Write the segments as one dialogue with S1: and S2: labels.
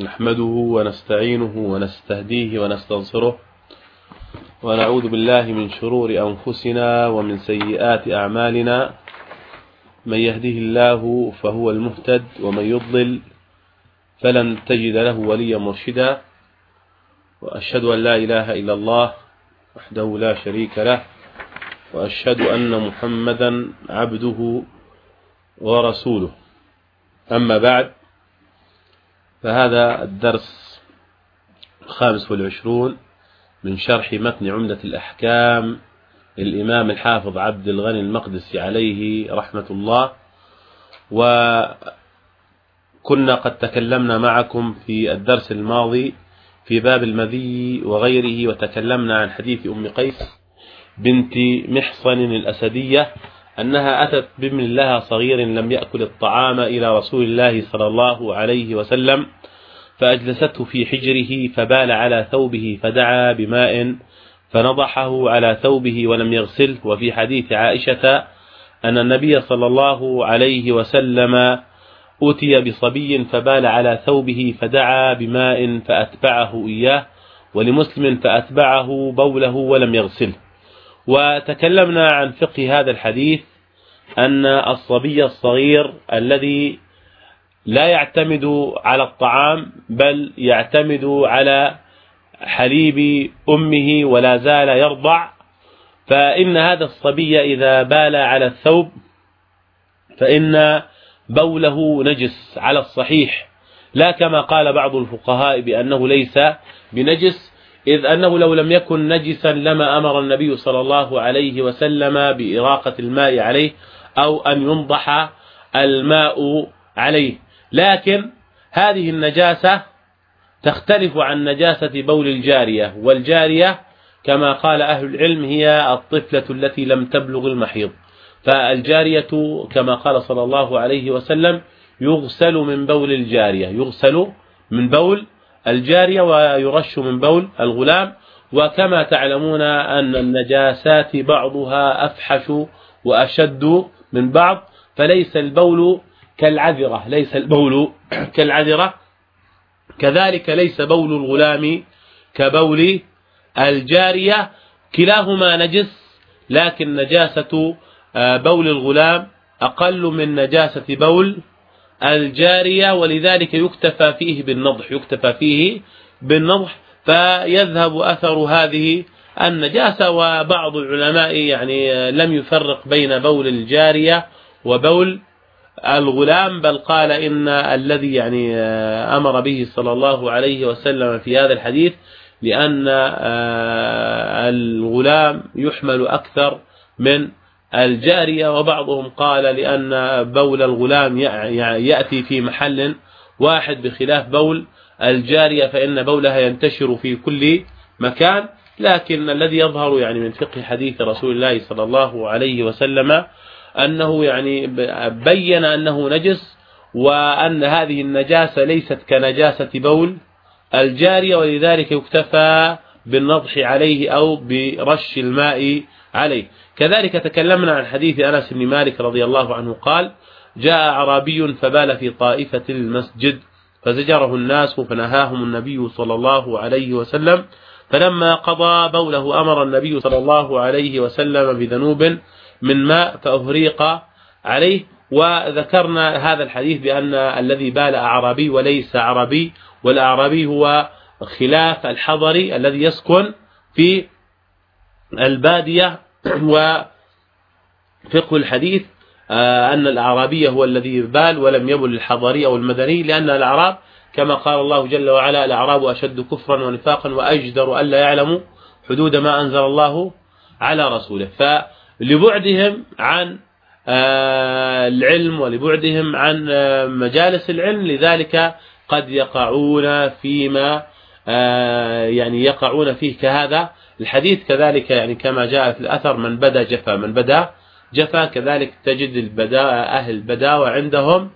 S1: نحمده ونستعينه ونستهديه ونستنصره ونعوذ بالله من شرور أنفسنا ومن سيئات أعمالنا. من يهده الله فهو المهتد ومن يضلل فلن تجد له وليا مرشدا. وأشهد أن لا إله إلا الله وحده لا شريك له. وأشهد أن محمدا عبده ورسوله. أما بعد فهذا الدرس الخامس والعشرون من شرح متن عمدة الأحكام للإمام الحافظ عبد الغني المقدسي عليه رحمة الله. وكنا قد تكلمنا معكم في الدرس الماضي في باب المذي وغيره وتكلمنا عن حديث أم قيس بنت محصن الأسدية أنها أتت بابن لها صغير لم يأكل الطعام إلى رسول الله صلى الله عليه وسلم فأجلسته في حجره فبال على ثوبه فدعا بماء فنضحه على ثوبه ولم يغسله. وفي حديث عائشة أن النبي صلى الله عليه وسلم أتي بصبي فبال على ثوبه فدعا بماء فأتبعه إياه ولمسلم فأتبعه بوله ولم يغسله. وتكلمنا عن فقه هذا الحديث أن الصبي الصغير الذي لا يعتمد على الطعام بل يعتمد على حليب أمه ولا زال يرضع فإن هذا الصبي إذا بال على الثوب فإن بوله نجس على الصحيح لا كما قال بعض الفقهاء بأنه ليس بنجس إذ أنه لو لم يكن نجسا لما أمر النبي صلى الله عليه وسلم بإراقة الماء عليه أو أن ينضح الماء عليه. لكن هذه النجاسة تختلف عن نجاسة بول الجارية والجارية كما قال أهل العلم هي الطفلة التي لم تبلغ المحيض. فالجارية كما قال صلى الله عليه وسلم يغسل من بول الجارية يغسل من بول الجارية ويرش من بول الغلام. وكما تعلمون أن النجاسات بعضها أفحش وأشد من بعض فليس البول كالعذرة ليس البول كالعذرة. كذلك ليس بول الغلام كبول الجارية. كلاهما نجس لكن نجاسة آه، بول الغلام أقل من نجاسة بول الجارية ولذلك يكتفى فيه بالنضح يكتفى فيه بالنضح فيذهب أثر هذه النجاسة. وبعض العلماء يعني لم يفرق بين بول الجارية وبول الغلام بل قال إن الذي يعني أمر به صلى الله عليه وسلم في هذا الحديث لأن الغلام يحمل أكثر من الجارية وبعضهم قال لأن بول الغلام يأتي في محل واحد بخلاف بول الجارية فإن بولها ينتشر في كل مكان لكن الذي يظهر يعني من فقه حديث رسول الله صلى الله عليه وسلم أنه يعني بين أنه نجس وأن هذه النجاسة ليست كنجاسة بول الجارية ولذلك يكتفى بالنضح عليه أو برش الماء عليه. كذلك تكلمنا عن حديث أنس بن مالك رضي الله عنه قال جاء أعرابي فبال في طائفة المسجد فزجره الناس فنهاهم النبي صلى الله عليه وسلم فلما قضى بوله أمر النبي صلى الله عليه وسلم بذنوب من ماء فأهريق عليه. وذكرنا هذا الحديث بأن الذي بال أعرابي وليس عربي والأعرابي هو خلاف الحضري الذي يسكن في البادية وفقه الحديث آه، أن الأعرابي هو الذي بال ولم يبل الحضري أو المدني لأن الأعراب كما قال الله جل وعلا الأعراب أشد كفرا ونفاقا وأجدر ألا يعلموا حدود ما أنزل الله على رسوله. فلبعدهم عن آه، العلم ولبعدهم عن آه، مجالس العلم لذلك قد يقعون فيما يعني يقعون فيه كهذا الحديث كذلك يعني كما جاء في الأثر من بدا جفا من بدا جفا كذلك تجد البداء أهل البداوة عندهم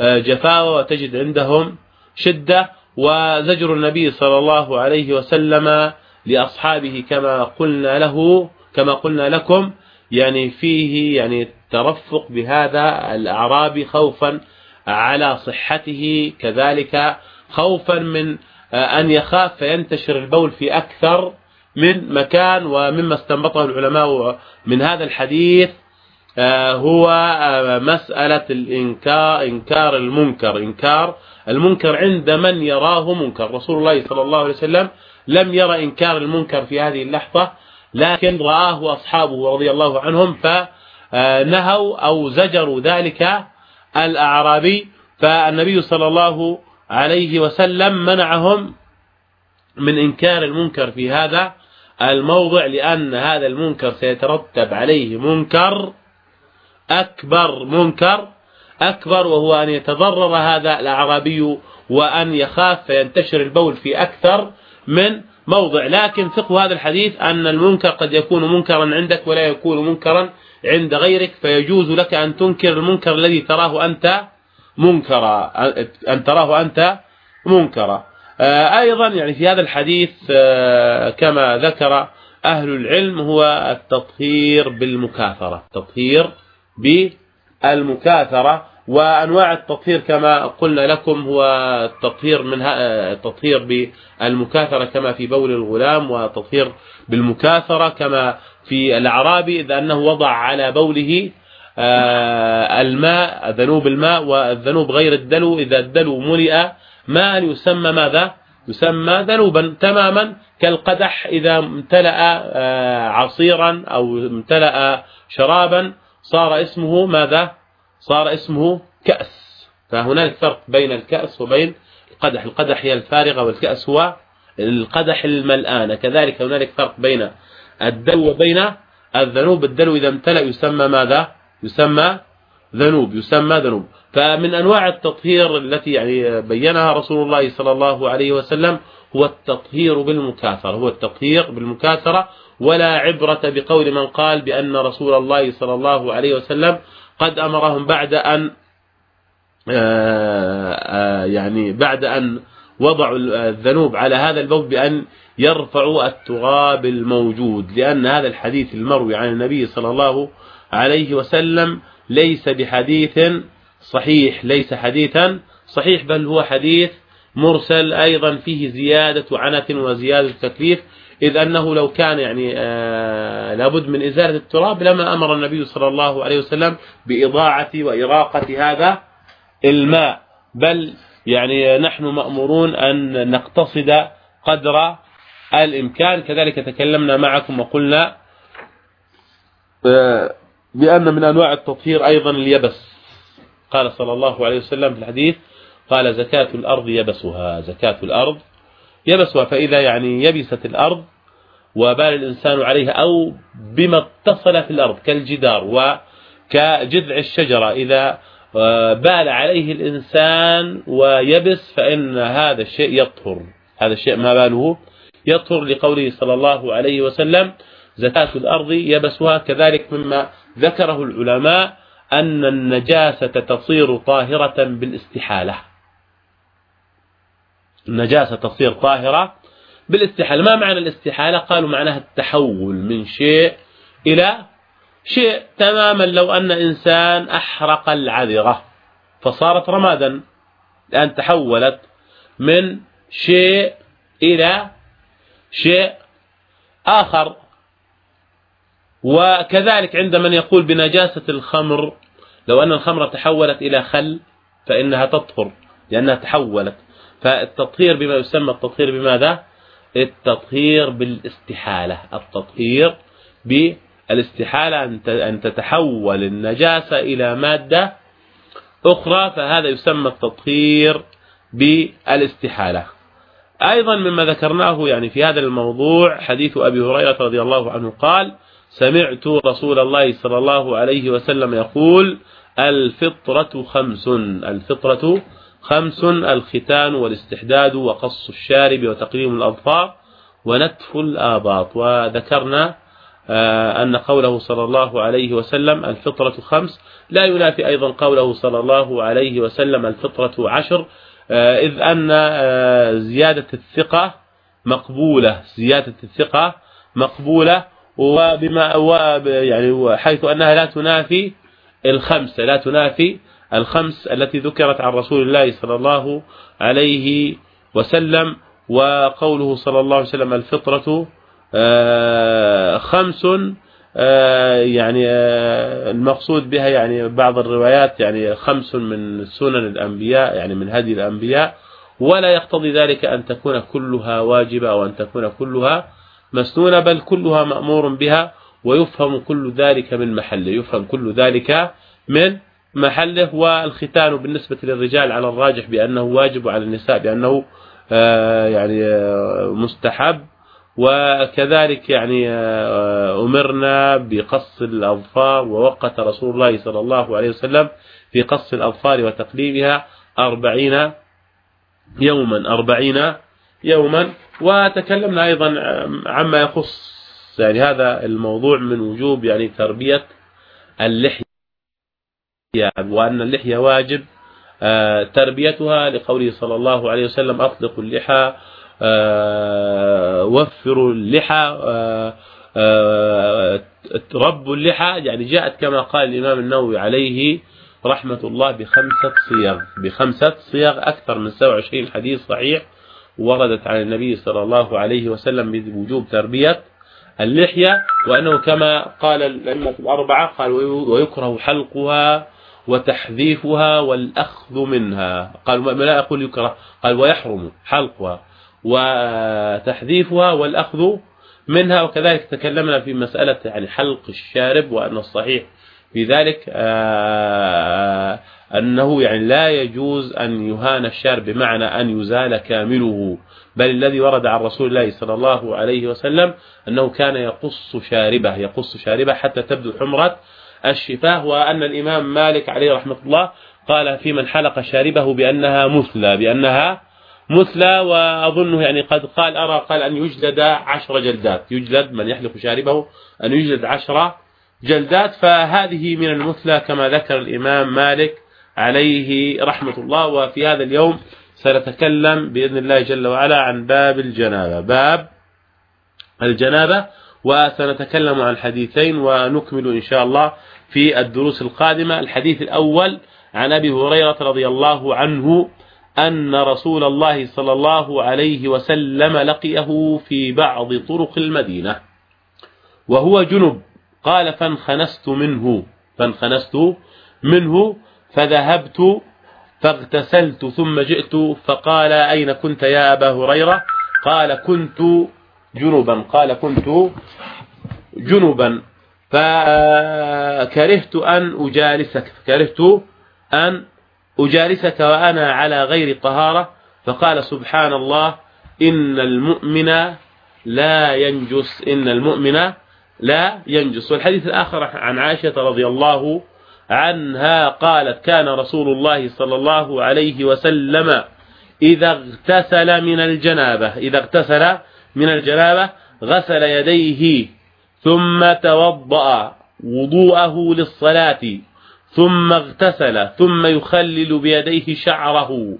S1: آه، جفاوة وتجد عندهم شدة وزجر النبي صلى الله عليه وسلم لأصحابه كما قلنا له كما قلنا لكم يعني فيه يعني ترفق بهذا الأعرابي خوفا على صحته كذلك خوفا من أن يخاف فينتشر البول في أكثر من مكان ومما استنبطه العلماء من هذا الحديث آه، هو آه، مسألة الإنكار إنكار المنكر. إنكار المنكر عند من يراه منكر. رسول الله صلى الله عليه وسلم لم يرى إنكار المنكر في هذه اللحظة لكن رآه أصحابه رضي الله عنهم فنهوا أو زجروا ذلك الأعرابي فالنبي صلى الله عليه وسلم منعهم من إنكار المنكر في هذا الموضع لأن هذا المنكر سيترتب عليه منكر أكبر منكر أكبر وهو أن يتضرر هذا الأعرابي وأن يخاف فينتشر البول في أكثر من موضع. لكن فقه هذا الحديث أن المنكر قد يكون منكرا عندك ولا يكون منكرا عند غيرك فيجوز لك أن تنكر المنكر الذي تراه أنت منكرا أن تراه أنت منكرا. آه، أيضا يعني في هذا الحديث آه، كما ذكر أهل العلم هو التطهير بالمكاثرة التطهير بالمكاثرة وأنواع التطهير كما قلنا لكم هو التطهير من التطهير بالمكاثرة كما في بول الغلام وتطهير بالمكاثرة كما في الأعرابي إذا أنه وضع على بوله آه، الماء ذنوب الماء والذنوب غير الدلو إذا الدلو ملئ ماء يسمى ماذا؟ يسمى ذنوبا تماما كالقدح إذا امتلأ آه، عصيرا أو امتلأ شرابا صار اسمه ماذا؟ صار اسمه كأس. فهناك فرق بين الكأس وبين القدح. القدح هي الفارغة والكأس هو القدح الملآن. كذلك هنالك فرق بين الدلو وبين الذنوب. الدلو إذا امتلأ يسمى ماذا؟ يسمى ذنوب. يسمى ذنوب. فمن أنواع التطهير التي يعني بينها رسول الله صلى الله عليه وسلم هو التطهير بالمكاثرة هو التطهير بالمكاثرة ولا عبرة بقول من قال بأن رسول الله صلى الله عليه وسلم قد أمرهم بعد أن آه، آه، يعني بعد أن وضعوا الذنوب على هذا البوب بأن يرفعوا التراب الموجود لأن هذا الحديث المروي عن النبي صلى الله عليه وسلم ليس بحديث صحيح ليس حديثا. صحيح بل هو حديث مرسل أيضا فيه زيادة عنة وزيادة تكليف إذ أنه لو كان يعني آه لابد من إزالة التراب لما أمر النبي صلى الله عليه وسلم بإضاعة وإراقة هذا الماء. بل يعني نحن مأمورون أن نقتصد قدر الإمكان. كذلك تكلمنا معكم وقلنا آه، بأن من أنواع التطهير أيضا اليبس. قال صلى الله عليه وسلم في الحديث قال زكاة الأرض يبسها زكاة الأرض يبسها فإذا يعني يبست الأرض وبال الإنسان عليها أو بما اتصل في الأرض كالجدار وكجذع الشجرة إذا آه، بال عليه الإنسان ويبس فإن هذا الشيء يطهر. هذا الشيء ما باله؟ يطهر لقوله صلى الله عليه وسلم زكاة الأرض يبسها كذلك مما ذكره العلماء أن النجاسة تصير طاهرة بالاستحالة. النجاسة تصير طاهرة بالاستحالة. ما معنى الاستحالة؟ قالوا معناها التحول من شيء إلى شيء تماما. لو أن إنسان أحرق العذرة فصارت رمادا الآن تحولت من شيء إلى شيء آخر. وكذلك عند من يقول بنجاسة الخمر لو أن الخمر تحولت إلى خل فإنها تطهر لأنها تحولت. فالتطهير بما يسمى التطهير بماذا؟ التطهير بالاستحالة. التطهير بالاستحالة أن تتحول النجاسة إلى مادة أخرى فهذا يسمى التطهير بالاستحالة. أيضا مما ذكرناه يعني في هذا الموضوع حديث أبي هريرة رضي الله عنه قال سمعت رسول الله صلى الله عليه وسلم يقول الفطرة خمس الفطرة خمس الختان والاستحداد وقص الشارب وتقليم الأظفار ونتف الآباط. وذكرنا آه، أن قوله صلى الله عليه وسلم الفطرة خمس. لا ينافي أيضا قوله صلى الله عليه وسلم الفطرة عشر آه، إذ أن آه، زيادة الثقة مقبولة زيادة الثقة مقبولة وبما يعني حيث أنها لا تنافي الخمسة. لا تنافي الخمس التي ذكرت عن رسول الله صلى الله عليه وسلم وقوله صلى الله عليه وسلم الفطرة آه، خمس آه، يعني آه، المقصود بها يعني بعض الروايات يعني خمس من سنن الأنبياء يعني من هدي الأنبياء. ولا يقتضي ذلك أن تكون كلها واجبة أو أن تكون كلها مسنونة بل كلها مأمور بها. ويفهم كل ذلك من محله يفهم كل ذلك من محله. والختان بالنسبة للرجال على الراجح بأنه واجب وعلى النساء بأنه آه، يعني آه، مستحب. وكذلك يعني آه، أمرنا بقص الأظفار ووقت رسول الله صلى الله عليه وسلم في قص الأظفار وتقليمها أربعين يوما أربعين يوما. وتكلمنا أيضا عما يخص يعني هذا الموضوع من وجوب يعني تربية اللحية. وأن اللحية واجب آه، تربيتها لقوله صلى الله عليه وسلم أطلقوا اللحى آه، وفروا اللحى آه، ربوا اللحى. يعني جاءت كما قال الإمام النووي عليه رحمة الله بخمسة صيغ. بخمسة صيغ أكثر من 27 حديث صحيح وردت عن النبي صلى الله عليه وسلم بوجوب تربية. اللحية وأنه كما قال الأئمة الأربعة قال ويكره حلقها وتحذيفها والأخذ منها. قال ما لا أقول يكره قال ويحرم حلقها وتحذيفها والأخذ منها. وكذلك تكلمنا في مسألة يعني حلق الشارب وأن الصحيح في ذلك آه، أنه يعني لا يجوز أن يهان الشارب بمعنى أن يزال كامله. بل الذي ورد عن رسول الله صلى الله عليه وسلم أنه كان يقص شاربه يقص شاربه حتى تبدو حمرة الشفاه وأن الإمام مالك عليه رحمة الله قال في من حلق شاربه بأنها مثلى بأنها مثلى وأظنه يعني قد قال أرى قال أن يجلد عشر جلدات يجلد من يحلق شاربه أن يجلد عشر جلدات فهذه من المثلى كما ذكر الإمام مالك عليه رحمة الله. وفي هذا اليوم سنتكلم بإذن الله جل وعلا عن باب الجنابة. باب الجنابة وسنتكلم عن حديثين ونكمل إن شاء الله في الدروس القادمة. الحديث الأول عن أبي هريرة رضي الله عنه أن رسول الله صلى الله عليه وسلم لقيه في بعض طرق المدينة وهو جنب. قال فانخنست منه فانخنست منه فذهبت فاغتسلت ثم جئت فقال أين كنت يا أبا هريرة؟ قال كنت جنبا. قال كنت جنبا. فكرهت أن أجالسك فكرهت أن أجالسك وأنا على غير طهارة. فقال سبحان الله إن المؤمن لا ينجس إن المؤمن لا ينجس. والحديث الآخر عن عائشة رضي الله عنها قالت كان رسول الله صلى الله عليه وسلم إذا اغتسل من الجنابة إذا اغتسل من الجنابة غسل يديه ثم توضأ وضوءه للصلاة ثم اغتسل ثم يخلل بيديه شعره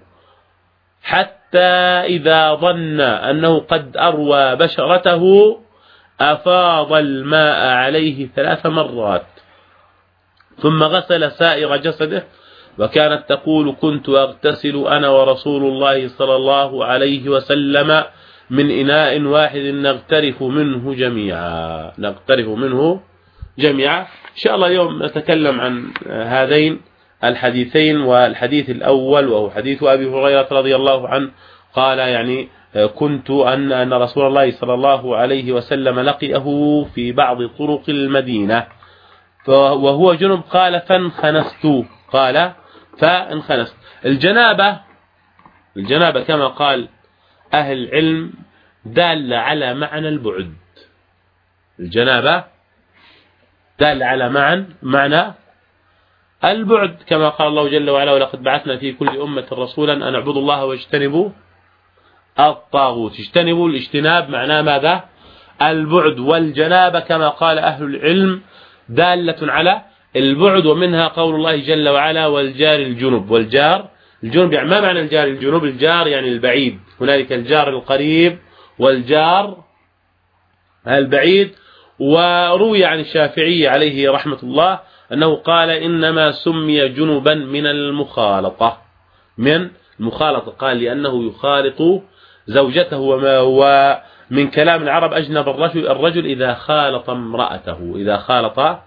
S1: حتى إذا ظن أنه قد أروى بشرته أفاض الماء عليه ثلاث مرات. ثم غسل سائر جسده وكانت تقول كنت أغتسل أنا ورسول الله صلى الله عليه وسلم من إناء واحد نغترف منه جميعا. نغترف منه جميعا. إن شاء الله اليوم نتكلم عن هذين الحديثين والحديث الأول وهو حديث أبي هريرة رضي الله عنه قال يعني كنت أن أن رسول الله صلى الله عليه وسلم لقيه في بعض طرق المدينة. وهو جنب قال فانخنست قال فانخنست. الجنابة الجنابة كما قال أهل العلم دالة على معنى البعد. الجنابة دالة على معنى معنى البعد. كما قال الله جل وعلا ولقد بعثنا في كل أمة رسولا أن اعبدوا الله واجتنبوا الطاغوت. اجتنبوا الاجتناب معناه ماذا؟ البعد. والجنابة كما قال أهل العلم دالة على البعد ومنها قول الله جل وعلا والجار الجنب والجار الجنب يعني ما معنى الجار الجنوب؟ الجار يعني البعيد. هنالك الجار القريب والجار البعيد. وروي عن الشافعي عليه رحمة الله أنه قال إنما سمي جنبا من المخالطة. من المخالطة؟ قال لأنه يخالط زوجته وما هو من كلام العرب أجنب الرجل, الرجل إذا خالط امرأته إذا خالط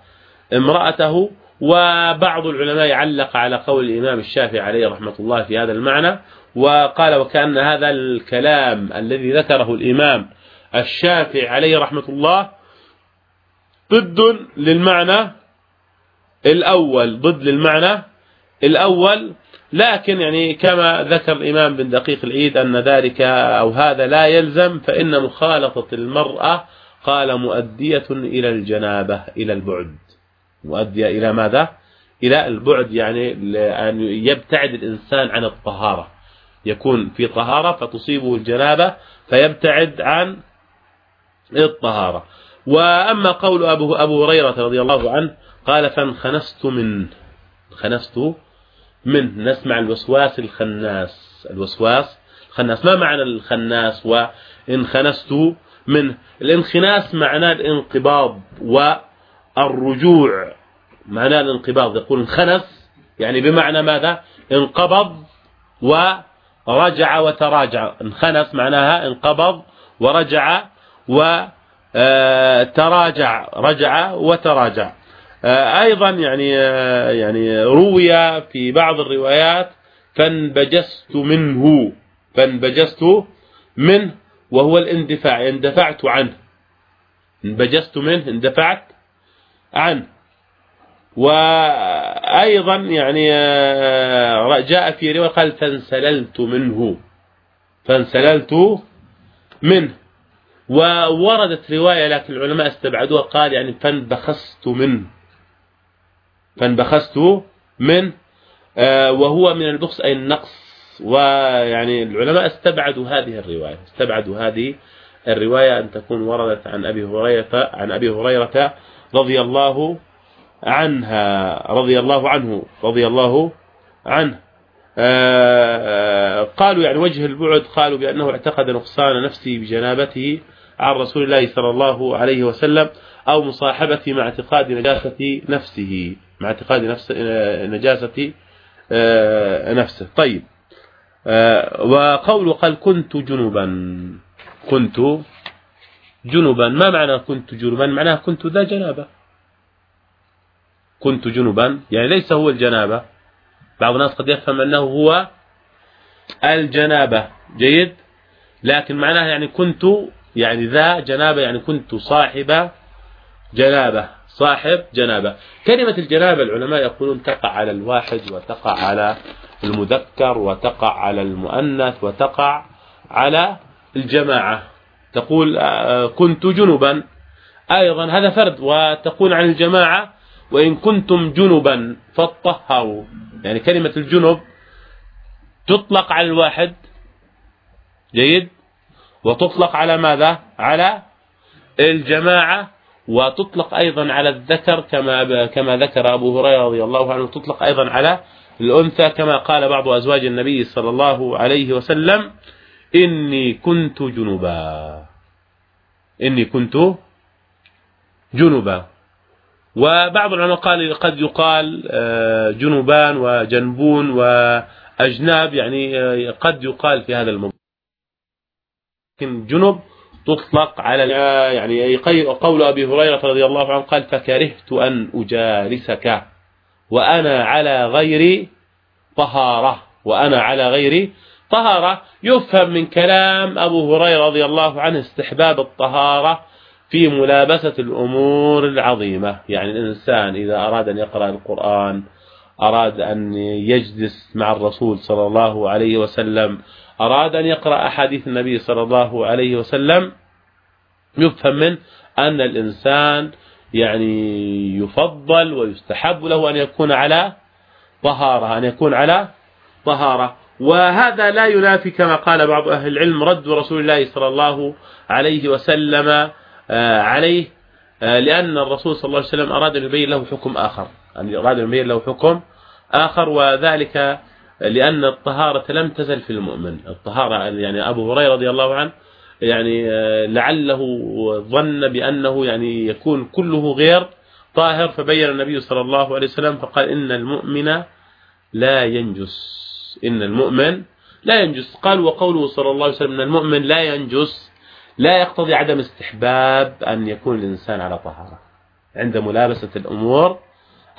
S1: امرأته وبعض العلماء علق على قول الإمام الشافعي عليه رحمة الله في هذا المعنى وقال وكأن هذا الكلام الذي ذكره الإمام الشافعي عليه رحمة الله ضد للمعنى الأول ضد للمعنى الأول لكن يعني كما ذكر الإمام بن دقيق العيد أن ذلك أو هذا لا يلزم فإن مخالطة المرأة قال مؤدية إلى الجنابة إلى البعد. مؤدية إلى ماذا؟ إلى البعد يعني أن يبتعد الإنسان عن الطهارة. يكون في طهارة فتصيبه الجنابة فيبتعد عن الطهارة. وأما قول أبو, أبو هريرة رضي الله عنه قال فانخنست من خنست منه نسمع الوسواس الخناس. الوسواس الخناس ما معنى الخناس وانخنست منه الانخناس معناه الانقباض والرجوع معناه الانقباض. يقول انخنس يعني بمعنى ماذا؟ انقبض ورجع وتراجع. انخنس معناها انقبض ورجع وتراجع رجع وتراجع. آه، أيضا يعني آه، يعني روي في بعض الروايات فانبجست منه فانبجست منه وهو الاندفاع اندفعت عنه. انبجست منه اندفعت عنه. وأيضا يعني آه، جاء في رواية قال فانسللت منه فانسللت منه. ووردت رواية لكن العلماء استبعدوها قال يعني فانبخست منه. فانبخست منه آه، وهو من البخس أي النقص. ويعني العلماء استبعدوا هذه الرواية استبعدوا هذه الرواية أن تكون وردت عن أبي هريرة عن أبي هريرة رضي الله عنها رضي الله عنه رضي الله عنه. آه، قالوا يعني وجه البعد قالوا بأنه اعتقد نقصان نفسه بجنابته عن رسول الله صلى الله عليه وسلم أو مصاحبته مع اعتقاد نجاسة نفسه. مع اعتقاد نفس نجاسة آه، نفسه. طيب. آه، وقوله قال كنت جنبا. كنت جنبا. ما معنى كنت جنبا؟ معناه كنت ذا جنابة. كنت جنبا. يعني ليس هو الجنابة. بعض الناس قد يفهم أنه هو الجنابة. جيد؟ لكن معناه يعني كنت يعني ذا جنابة يعني كنت صاحب جنابة. صاحب جنابة. كلمة الجنابة العلماء يقولون تقع على الواحد وتقع على المذكر وتقع على المؤنث وتقع على الجماعة. تقول آه، كنت جنبا. أيضا هذا فرد وتقول عن الجماعة وإن كنتم جنبا فاطهروا. يعني كلمة الجنب تطلق على الواحد. جيد؟ وتطلق على ماذا؟ على الجماعة. وتطلق أيضا على الذكر كما كما ذكر أبو هريرة رضي الله عنه تطلق أيضا على الأنثى كما قال بعض أزواج النبي صلى الله عليه وسلم إني كنت جنبا. إني كنت جنبا. وبعض العلماء قال قد يقال آه، جنبان وجنبون وأجناب يعني آه، قد يقال في هذا الموضوع. لكن جنب تطلق على يعني قول أبي هريرة رضي الله عنه قال فكرهت أن أجالسك وأنا على غير طهارة. وأنا على غير طهارة. يفهم من كلام أبو هريرة رضي الله عنه استحباب الطهارة في ملابسة الأمور العظيمة. يعني الإنسان إذا أراد أن يقرأ القرآن أراد أن يجلس مع الرسول صلى الله عليه وسلم أراد أن يقرأ أحاديث النبي صلى الله عليه وسلم يفهم من أن الإنسان يعني يفضل ويستحب له أن يكون على طهارة أن يكون على طهارة. وهذا لا ينافي كما قال بعض أهل العلم رد رسول الله صلى الله عليه وسلم آه، عليه آه، لأن الرسول صلى الله عليه وسلم أراد أن يبين له حكم آخر أن أراد أن يبين له حكم آخر وذلك لأن الطهارة لم تزل في المؤمن. الطهارة يعني أبو هريرة رضي الله عنه يعني آه، لعله ظن بأنه يعني يكون كله غير طاهر. فبين النبي صلى الله عليه وسلم فقال إن المؤمن لا ينجس. إن المؤمن لا ينجس. قال وقوله صلى الله عليه وسلم أن المؤمن لا ينجس لا يقتضي عدم استحباب أن يكون الإنسان على طهارة. عند ملابسة الأمور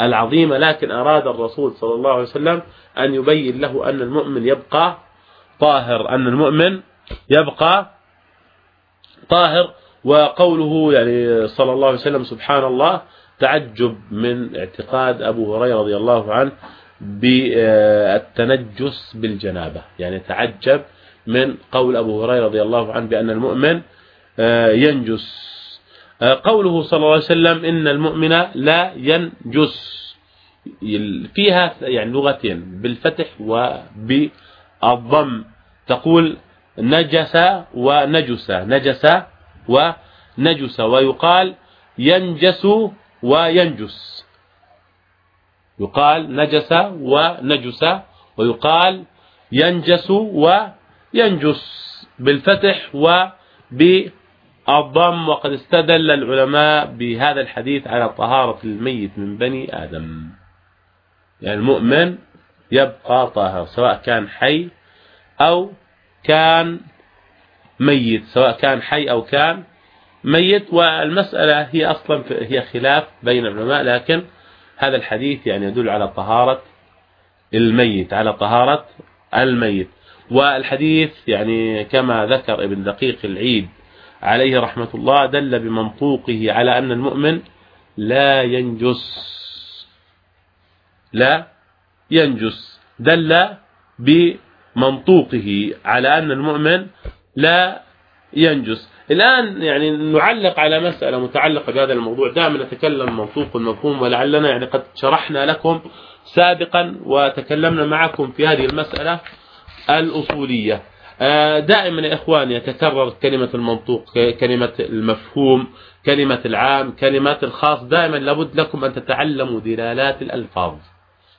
S1: العظيمة لكن أراد الرسول صلى الله عليه وسلم أن يبين له أن المؤمن يبقى طاهر أن المؤمن يبقى طاهر وقوله يعني صلى الله عليه وسلم سبحان الله تعجب من اعتقاد أبو هريرة رضي الله عنه بالتنجس بالجنابة. يعني تعجب من قول أبو هريرة رضي الله عنه بأن المؤمن آه، ينجس قوله صلى الله عليه وسلم إن المؤمن لا ينجس. فيها يعني لغتين بالفتح وبالضم. تقول نجس ونجس نجس ونجس ويقال ينجس وينجس. يقال نجس ونجس ويقال ينجس وينجس بالفتح وبالضم. وقد استدل العلماء بهذا الحديث على طهارة الميت من بني آدم. يعني المؤمن يبقى طاهر سواء كان حي أو كان ميت سواء كان حي أو كان ميت. والمسألة هي أصلا هي خلاف بين العلماء لكن هذا الحديث يعني يدل على طهارة الميت على طهارة الميت. والحديث يعني كما ذكر ابن دقيق العيد عليه رحمة الله دل بمنطوقه على أن المؤمن لا ينجس. لا ينجس. دل بمنطوقه على أن المؤمن لا ينجس. الآن يعني نعلق على مسألة متعلقة بهذا الموضوع. دائما نتكلم منطوق المفهوم ولعلنا يعني قد شرحنا لكم سابقا وتكلمنا معكم في هذه المسألة الأصولية. دائما يا إخواني يتكرر كلمة المنطوق كلمة المفهوم كلمة العام كلمة الخاص. دائما لابد لكم أن تتعلموا دلالات الألفاظ.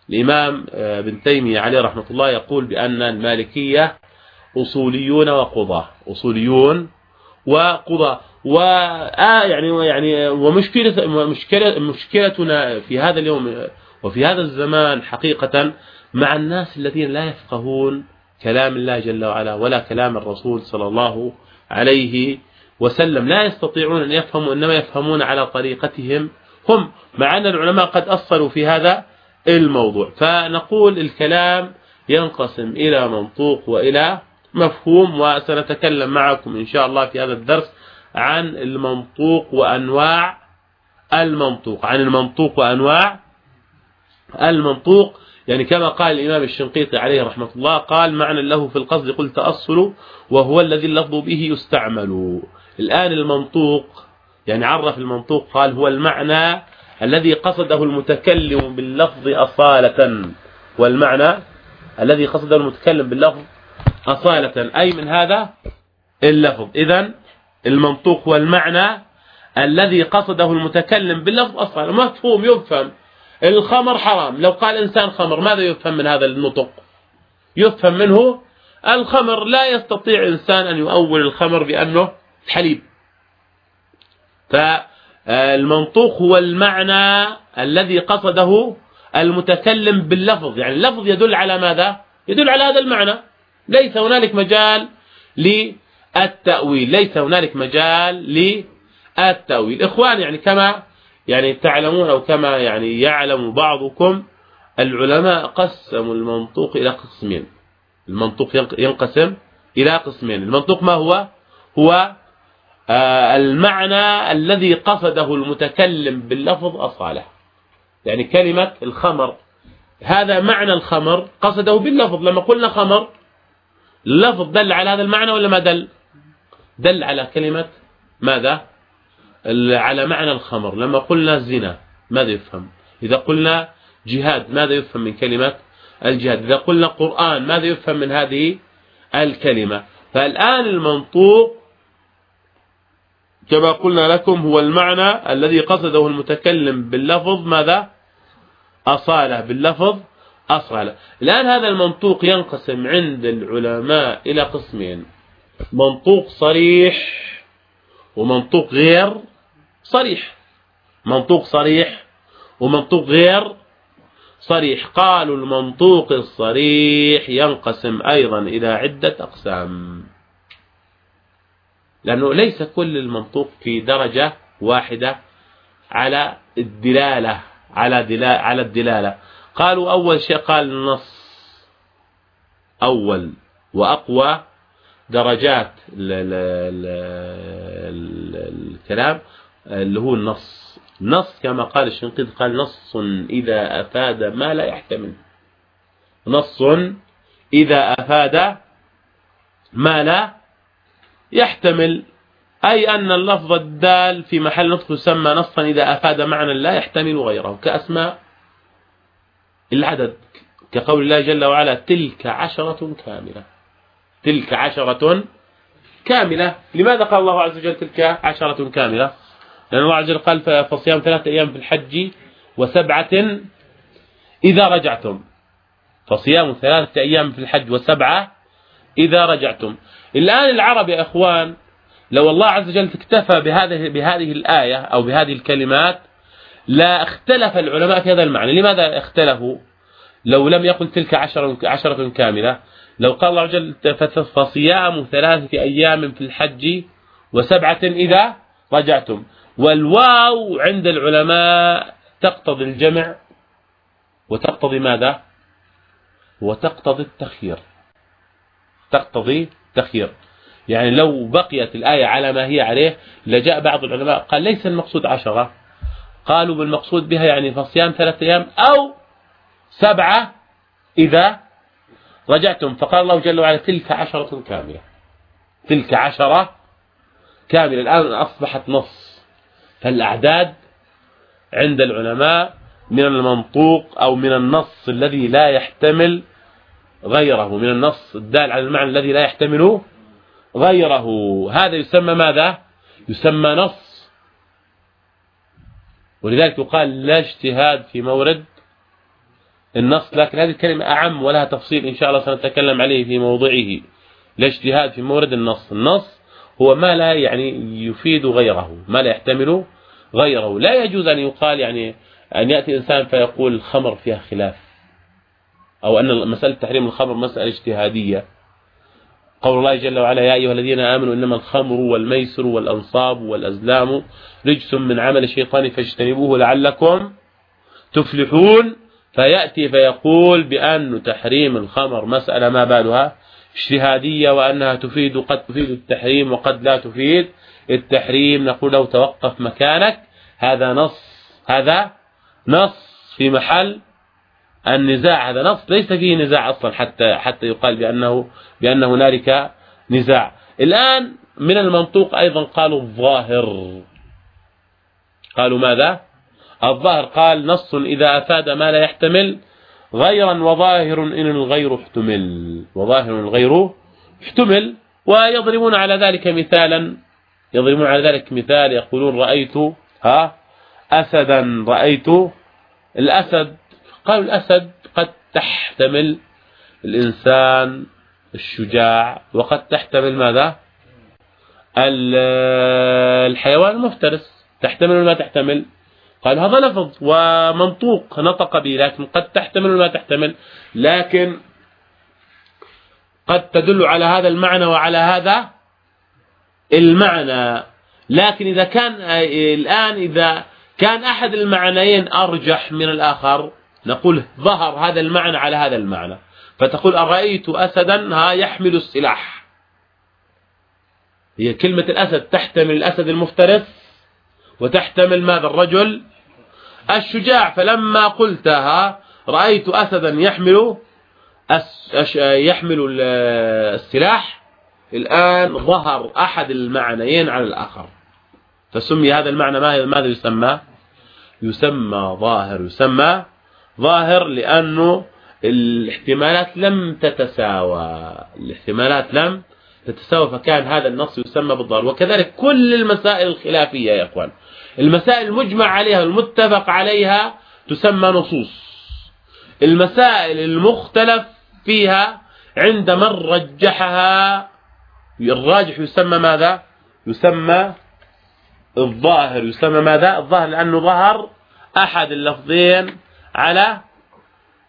S1: الإمام آه، ابن تيمية عليه رحمة الله يقول بأن المالكية أصوليون وقضاة. أصوليون وقضاة. و آه يعني يعني ومشكلة مشكلة مشكلتنا في هذا اليوم وفي هذا الزمان حقيقة مع الناس الذين لا يفقهون كلام الله جل وعلا ولا كلام الرسول صلى الله عليه وسلم. لا يستطيعون أن يفهموا إنما يفهمون على طريقتهم هم مع أن العلماء قد أصلوا في هذا الموضوع. فنقول الكلام ينقسم إلى منطوق وإلى مفهوم وسنتكلم معكم إن شاء الله في هذا الدرس عن المنطوق وأنواع المنطوق عن المنطوق وأنواع المنطوق. يعني كما قال الإمام الشنقيطي عليه رحمة الله قال معنى له في القصد قل تأصل وهو الذي اللفظ به يستعمل. الآن المنطوق يعني عرف المنطوق قال هو المعنى الذي قصده المتكلم باللفظ أصالة. والمعنى الذي قصده المتكلم باللفظ أصالة. أي من هذا؟ اللفظ. إذا المنطوق هو المعنى الذي قصده المتكلم باللفظ أصلا مفهوم يفهم. الخمر حرام. لو قال إنسان خمر ماذا يفهم من هذا النطق؟ يفهم منه الخمر لا يستطيع إنسان أن يؤول الخمر بأنه حليب. فالمنطوق هو المعنى الذي قصده المتكلم باللفظ. يعني اللفظ يدل على ماذا؟ يدل على هذا المعنى. ليس هنالك مجال للتأويل. ليس هنالك مجال للتأويل. إخوان يعني كما يعني تعلمون أو كما يعني يعلم بعضكم العلماء قسموا المنطوق إلى قسمين. المنطوق ينقسم إلى قسمين. المنطوق ما هو؟ هو آه، المعنى الذي قصده المتكلم باللفظ أصالة. يعني كلمة الخمر. هذا معنى الخمر قصده باللفظ. لما قلنا خمر اللفظ دل على هذا المعنى ولا ما دل؟ دل على كلمة ماذا؟ على معنى الخمر. لما قلنا الزنا ماذا يفهم؟ إذا قلنا جهاد ماذا يفهم من كلمة الجهاد؟ إذا قلنا قرآن ماذا يفهم من هذه الكلمة؟ فالآن المنطوق كما قلنا لكم هو المعنى الذي قصده المتكلم باللفظ ماذا؟ أصالة. باللفظ أصالة. الآن هذا المنطوق ينقسم عند العلماء إلى قسمين. منطوق صريح ومنطوق غير صريح. منطوق صريح ومنطوق غير صريح. قالوا المنطوق الصريح ينقسم أيضا إلى عدة أقسام. لأنه ليس كل المنطوق في درجة واحدة على الدلالة على دلالة على الدلالة. قالوا أول شيء قال النص أول وأقوى درجات الكلام اللي هو النص. نص كما قال الشنقيط قال نص إذا أفاد ما لا يحتمل. نص إذا أفاد ما لا يحتمل. أي أن اللفظ الدال في محل نطق يسمى نصا إذا أفاد معنى لا يحتمل غيره كأسماء العدد كقول الله جل وعلا تلك عشرة كاملة. تلك عشرة كاملة. لماذا قال الله عز وجل تلك عشرة كاملة؟ لأن الله عز وجل قال فصيام ثلاثة أيام في الحج وسبعة إذا رجعتم. فصيام ثلاثة أيام في الحج وسبعة إذا رجعتم. الآن العرب يا إخوان لو الله عز وجل اكتفى بهذه بهذه الآية أو بهذه الكلمات لا اختلف العلماء في هذا المعنى. لماذا اختلفوا؟ لو لم يقل تلك عشرة, عشرة كاملة. لو قال الله عز وجل فصيام ثلاثة أيام في الحج وسبعة إذا رجعتم. والواو عند العلماء تقتضي الجمع وتقتضي ماذا؟ وتقتضي التخيير. تقتضي تخيير يعني لو بقيت الآية على ما هي عليه لجاء بعض العلماء قال ليس المقصود عشرة. قالوا بالمقصود بها يعني فصيام ثلاثة أيام أو سبعة إذا رجعتم. فقال الله جل وعلا تلك عشرة كاملة. تلك عشرة كاملة. الآن أصبحت نص. فالأعداد عند العلماء من المنطوق أو من النص الذي لا يحتمل غيره من النص الدال على المعنى الذي لا يحتمل غيره. هذا يسمى ماذا؟ يسمى نص. ولذلك يقال لا اجتهاد في مورد النص لكن هذه الكلمة أعم ولها تفصيل إن شاء الله سنتكلم عليه في موضعه. لا اجتهاد في مورد النص. النص هو ما لا يعني يفيد غيره ما لا يحتمل غيره. لا يجوز أن يقال يعني أن يأتي إنسان فيقول الخمر فيها خلاف أو أن مسألة تحريم الخمر مسألة اجتهادية. قول الله جل وعلا يا أيها الذين آمنوا إنما الخمر والميسر والأنصاب والأزلام رجس من عمل الشيطان فاجتنبوه لعلكم تفلحون. فيأتي فيقول بأن تحريم الخمر مسألة ما بالها؟ اجتهادية وأنها تفيد قد تفيد التحريم وقد لا تفيد التحريم. نقول له توقف مكانك. هذا نص هذا نص في محل النزاع. هذا نص ليس فيه نزاع أصلا حتى حتى يقال بأنه بأن هنالك نزاع. الآن من المنطوق أيضا قالوا الظاهر. قالوا ماذا؟ الظاهر قال نص إذا أفاد ما لا يحتمل غيرا وظاهر إن الغير احتمل. وظاهر الغير احتمل. ويضربون على ذلك مثالا. يضربون على ذلك مثال يقولون رأيت ها أسدا. رأيت الأسد. قالوا الأسد قد تحتمل الإنسان الشجاع. وقد تحتمل ماذا؟ الحيوان المفترس. تحتمل ما تحتمل؟ قال هذا لفظ ومنطوق نطق به لكن قد تحتمل ما تحتمل. لكن قد تدل على هذا المعنى وعلى هذا المعنى. لكن إذا كان الآن إذا كان أحد المعنيين أرجح من الآخر نقول ظهر هذا المعنى على هذا المعنى. فتقول أرأيت أسدا؟ ها يحمل السلاح. هي كلمة الأسد تحتمل الأسد المفترس. وتحتمل ماذا الرجل؟ الشجاع فلما قلتها رأيت أسدا يحمل يحمل السلاح. الآن ظهر أحد المعنيين على الآخر. فسمي هذا المعنى ماذا يسمى؟ يسمى ظاهر. يسمى ظاهر لأنه الاحتمالات لم تتساوى. الاحتمالات لم تتساوى فكان هذا النص يسمى بالظاهر. وكذلك كل المسائل الخلافية يا أخوان. المسائل المجمع عليها المتفق عليها تسمى نصوص. المسائل المختلف فيها عند من رجحها الراجح يسمى ماذا؟ يسمى الظاهر. يسمى ماذا؟ الظاهر لأنه ظهر أحد اللفظين على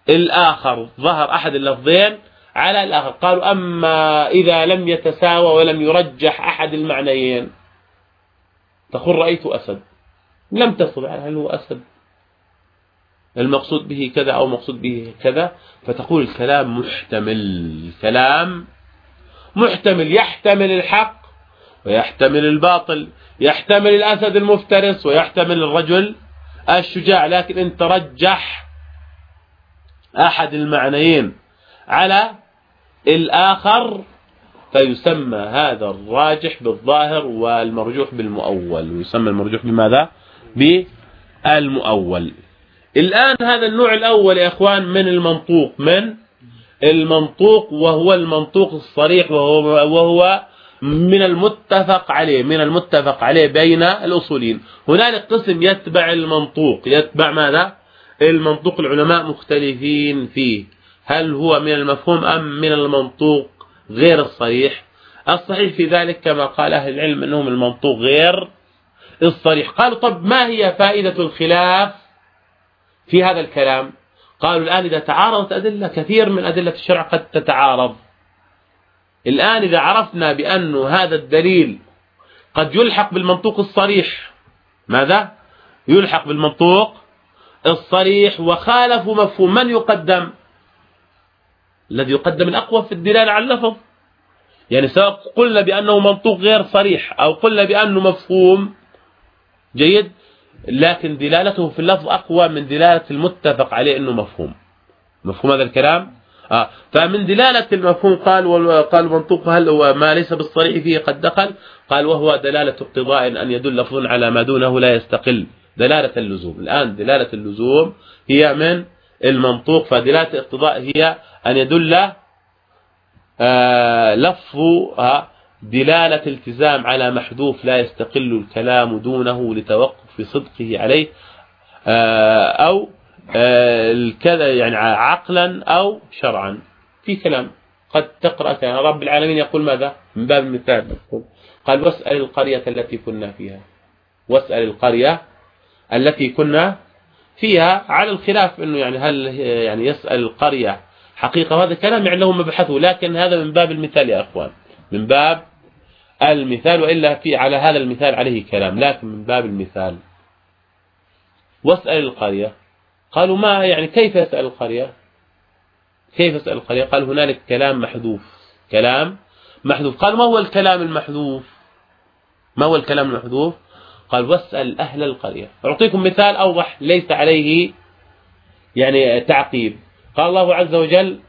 S1: الآخر. ظهر أحد اللفظين على الآخر. قالوا أما إذا لم يتساوى ولم يرجح أحد المعنيين. تقول رأيت أسد. لم تصل هل هو أسد. المقصود به كذا أو مقصود به كذا؟ فتقول الكلام محتمل. الكلام محتمل. يحتمل الحق ويحتمل الباطل يحتمل الأسد المفترس ويحتمل الرجل الشجاع. لكن إن ترجح أحد المعنيين على الآخر فيسمى هذا الراجح بالظاهر والمرجوح بالمؤول. ويسمى المرجوح بماذا؟ بالمؤول. الآن هذا النوع الأول يا أخوان من المنطوق من؟ المنطوق وهو المنطوق الصريح وهو, وهو من المتفق عليه من المتفق عليه بين الأصولين. هنالك قسم يتبع المنطوق. يتبع ماذا؟ المنطوق العلماء مختلفين فيه. هل هو من المفهوم أم من المنطوق غير الصريح؟ الصحيح في ذلك كما قال أهل العلم أنهم المنطوق غير الصريح قالوا طب ما هي فائدة الخلاف في هذا الكلام؟ قالوا الآن إذا تعارضت أدلة كثير من أدلة الشرع قد تتعارض. الآن إذا عرفنا بأن هذا الدليل قد يلحق بالمنطوق الصريح ماذا؟ يلحق بالمنطوق الصريح وخالفوا مفهوم من يقدم؟ الذي يقدم الأقوى في الدلالة على اللفظ. يعني سواء قلنا بأنه منطوق غير صريح أو قلنا بأنه مفهوم جيد لكن دلالته في اللفظ أقوى من دلالة المتفق عليه أنه مفهوم. مفهوم هذا الكلام؟ آه. فمن دلالة المفهوم قال قال منطوق هل هو ما ليس بالصريح فيه قد دخل؟ قال وهو دلالة اقتضاء أن يدل لفظ على ما دونه لا يستقل. دلالة اللزوم. الآن دلالة اللزوم هي من المنطوق فدلالة الاقتضاء هي أن يدل آه لفظ دلالة التزام على محذوف لا يستقل الكلام دونه لتوقف صدقه عليه آه أو آه كذا يعني عقلا أو شرعا. في كلام قد تقرأ كان رب العالمين يقول ماذا؟ من باب المثال قال واسأل القرية التي كنا فيها. واسأل القرية التي كنا فيها على الخلاف إنه يعني هل يعني يسأل القرية حقيقة هذا كلام يعني له مبحثه لكن هذا من باب المثال يا إخوان. من باب المثال وإلا في على هذا المثال عليه كلام لكن من باب المثال. واسأل القرية. قالوا ما يعني كيف يسأل القرية؟ كيف يسأل القرية؟ قال هنالك كلام محذوف. كلام محذوف. قال ما هو الكلام المحذوف؟ ما هو الكلام المحذوف؟ قال واسأل أهل القرية. أعطيكم مثال أوضح ليس عليه يعني تعقيب. قال الله عز وجل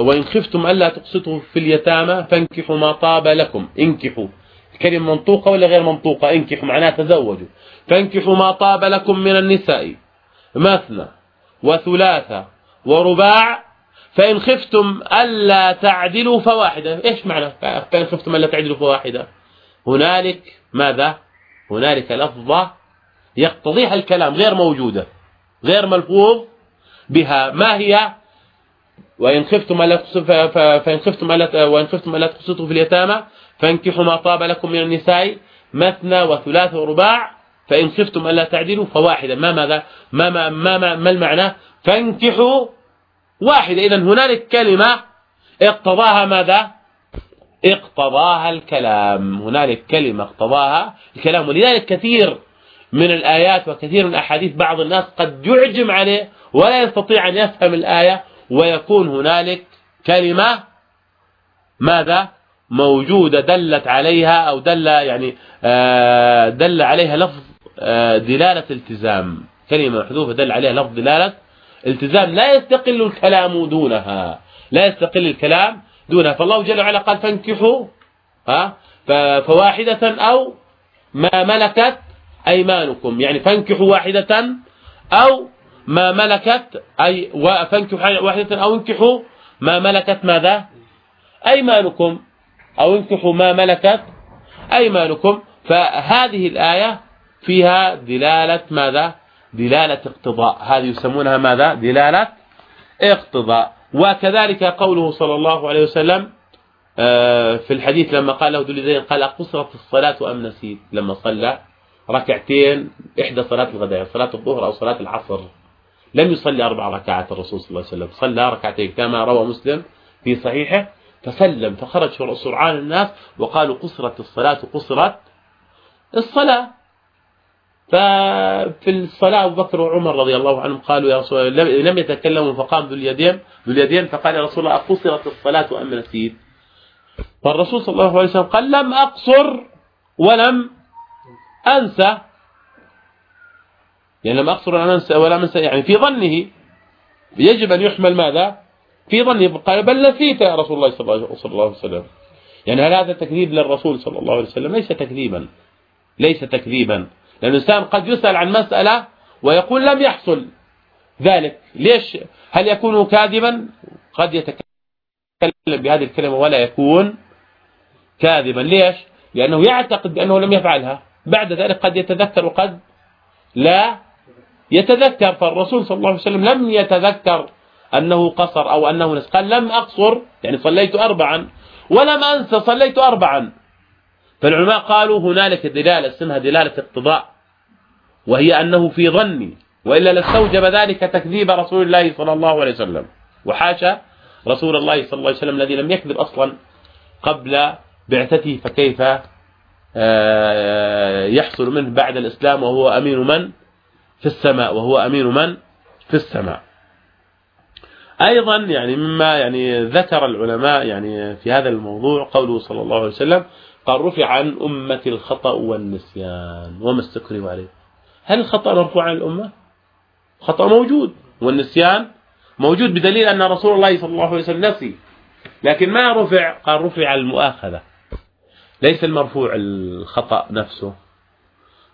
S1: وإن خفتم ألا تقسطوا في اليتامى فانكحوا ما طاب لكم. انكحوا. الكلمة منطوقة ولا غير منطوقة انكحوا معناها تزوجوا. فانكحوا ما طاب لكم من النساء. مثنى وثلاثة ورباع. فإن خفتم ألا تعدلوا فواحدة. إيش معنى؟ فإن خفتم ألا تعدلوا فواحدة. هنالك ماذا؟ هنالك لفظة يقتضيها الكلام غير موجودة غير ملفوظ بها. ما هي؟ وإن خفتم ألا فإن خفتم ألا وإن خفتم ألا تقسطوا في اليتامى فانكحوا ما طاب لكم من النساء مثنى وثلاث ورباع فإن خفتم ألا تعدلوا فواحدا ما ماذا؟ ما ما ما, ما, ما المعنى؟ فانكحوا واحدة. إذا هنالك كلمة اقتضاها ماذا؟ اقتضاها الكلام. هنالك كلمة اقتضاها الكلام. ولذلك كثير من الآيات وكثير من الأحاديث بعض الناس قد يعجم عليه ولا يستطيع أن يفهم الآية ويكون هنالك كلمة ماذا؟ موجودة دلت عليها أو دل يعني آه، دل عليها لفظ آه، دلالة التزام. كلمة محذوفة دل عليها لفظ دلالة التزام. لا يستقل الكلام دونها. لا يستقل الكلام دونها. فالله جل وعلا قال فانكحوا ها فواحدة أو ما ملكت أيمانكم. يعني فانكحوا واحدة أو ما ملكت أي فانكحوا واحدة أو انكحوا ما ملكت ماذا؟ أيمانكم. أو انكحوا ما ملكت أيمانكم. فهذه الآية فيها دلالة ماذا؟ دلالة اقتضاء. هذه يسمونها ماذا؟ دلالة اقتضاء. وكذلك قوله صلى الله عليه وسلم آه، في الحديث لما قال له ذو قال قصرت الصلاة أم نسيت؟ لما صلى ركعتين إحدى صلاة الغداء صلاة الظهر أو صلاة العصر. لم يصلي أربع ركعات الرسول صلى الله عليه وسلم. صلى ركعتين كما روى مسلم في صحيحه فسلم فخرج سرعان الناس وقالوا قصرت الصلاة قصرت الصلاة. ففي الصلاة أبو بكر وعمر رضي الله عنهم قالوا يا رسول الله لم يتكلموا فقام ذو اليدين ذو اليدين فقال يا رسول الله أقصرت الصلاة أم نسيت؟ فالرسول صلى الله عليه وسلم قال لم أقصر ولم أنسى. يعني لم أقصر ولم أنسى ولا أنسى يعني في ظنه يجب أن يحمل ماذا؟ في ظنه قال بل نسيت يا رسول الله صلى الله عليه وسلم. يعني هل هذا تكذيب للرسول صلى الله عليه وسلم؟ ليس تكذيبا. ليس تكذيبا. لأن الإنسان قد يسأل عن مسألة ويقول لم يحصل ذلك. ليش؟ هل يكون كاذبا؟ قد يتكلم بهذه الكلمة ولا يكون كاذبا. ليش؟ لأنه يعتقد بأنه لم يفعلها. بعد ذلك قد يتذكر وقد لا يتذكر فالرسول صلى الله عليه وسلم لم يتذكر أنه قصر أو أنه نس قال لم أقصر يعني صليت أربعا ولم أنسى صليت أربعا. فالعلماء قالوا هنالك دلالة اسمها دلالة اقتضاء وهي أنه في ظني وإلا لاستوجب ذلك تكذيب رسول الله صلى الله عليه وسلم. وحاشا رسول الله صلى الله عليه وسلم الذي لم يكذب أصلا قبل بعثته فكيف آه، يحصل منه بعد الإسلام وهو أمين من؟ في السماء وهو أمين من؟ في السماء. أيضا يعني مما يعني ذكر العلماء يعني في هذا الموضوع قوله صلى الله عليه وسلم قال رفع عن أمة الخطأ والنسيان. وما استكرهوا عليه. هل الخطأ مرفوع عن الأمة؟ خطأ موجود والنسيان موجود بدليل أن رسول الله صلى الله عليه وسلم نسي. لكن ما رفع؟ قال رفع المؤاخذة. ليس المرفوع الخطأ نفسه.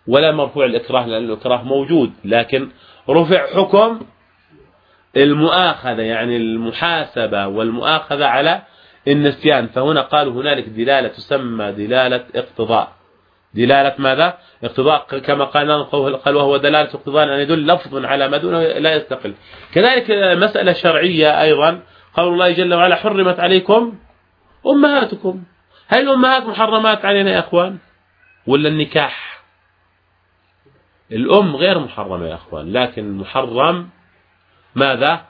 S1: ولا مرفوع الإكراه لأن الإكراه موجود لكن رفع حكم المؤاخذة يعني المحاسبة والمؤاخذة على النسيان. فهنا قالوا هنالك دلالة تسمى دلالة اقتضاء. دلالة ماذا؟ اقتضاء كما قال قال وهو دلالة اقتضاء أن يدل لفظ على ما دونه لا يستقل. كذلك مسألة شرعية أيضا قول الله جل وعلا حرمت عليكم أمهاتكم. هل الأمهات محرمات علينا يا أخوان؟ ولا النكاح؟ الأم غير محرمة يا أخوان لكن محرم ماذا؟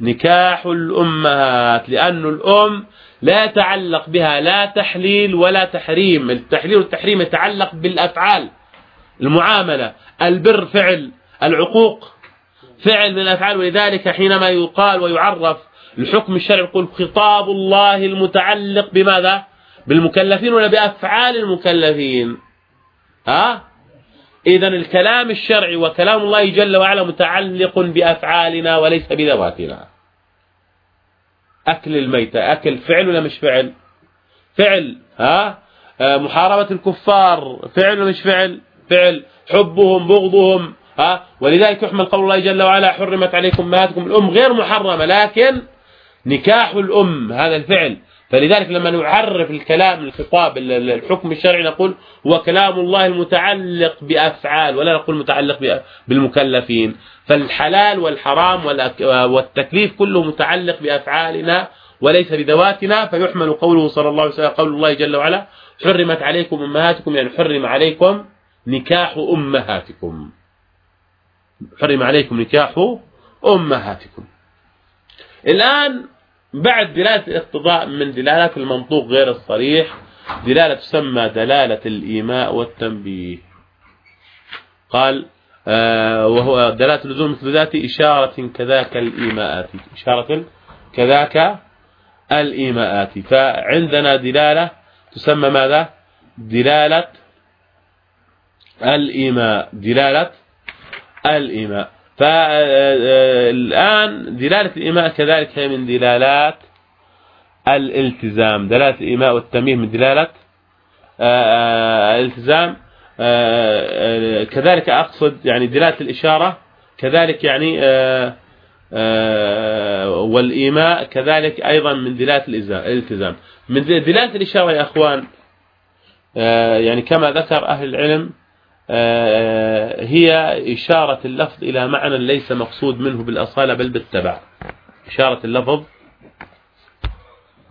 S1: نكاح الأمهات لأن الأم لا يتعلق بها لا تحليل ولا تحريم التحليل والتحريم يتعلق بالأفعال المعاملة البر فعل العقوق فعل من الأفعال ولذلك حينما يقال ويعرف الحكم الشرعي يقول خطاب الله المتعلق بماذا؟ بالمكلفين ولا بأفعال المكلفين. ها؟ إذا الكلام الشرعي وكلام الله جل وعلا متعلق بأفعالنا وليس بذواتنا. أكل الميتة أكل فعل ولا مش فعل؟ فعل ها؟ آه، محاربة الكفار فعل ولا مش فعل؟ فعل. حبهم بغضهم ها؟ ولذلك يحمل قول الله جل وعلا حرمت عليكم أمهاتكم. الأم غير محرمة لكن نكاح الأم هذا الفعل. فلذلك لما نعرف الكلام الخطاب الحكم الشرعي نقول هو كلام الله المتعلق بأفعال ولا نقول متعلق بالمكلفين. فالحلال والحرام والتكليف كله متعلق بأفعالنا وليس بذواتنا فيحمل قوله صلى الله عليه وسلم قول الله جل وعلا حرمت عليكم أمهاتكم. يعني حرم عليكم نكاح أمهاتكم. حرم عليكم نكاح أمهاتكم. الآن بعد دلالة الاقتضاء من دلالات المنطوق غير الصريح دلالة تسمى دلالة الإيماء والتنبيه. قال آه وهو دلالة اللزوم مثل ذات إشارة كذاك الإيماءات. إشارة كذاك الإيماءات. فعندنا دلالة تسمى ماذا؟ دلالة الإيماء. دلالة الإيماء. فالآن دلالة الإيماء كذلك هي من دلالات الالتزام. دلالة الإيماء والتمييز من دلالة آه، آه، الالتزام آه، كذلك أقصد يعني دلالة الإشارة كذلك يعني والإيماء كذلك أيضا من دلالة الالتزام. من دلالة الإشارة يا أخوان يعني كما ذكر أهل العلم هي إشارة اللفظ إلى معنى ليس مقصود منه بالأصالة بل بالتبع. إشارة اللفظ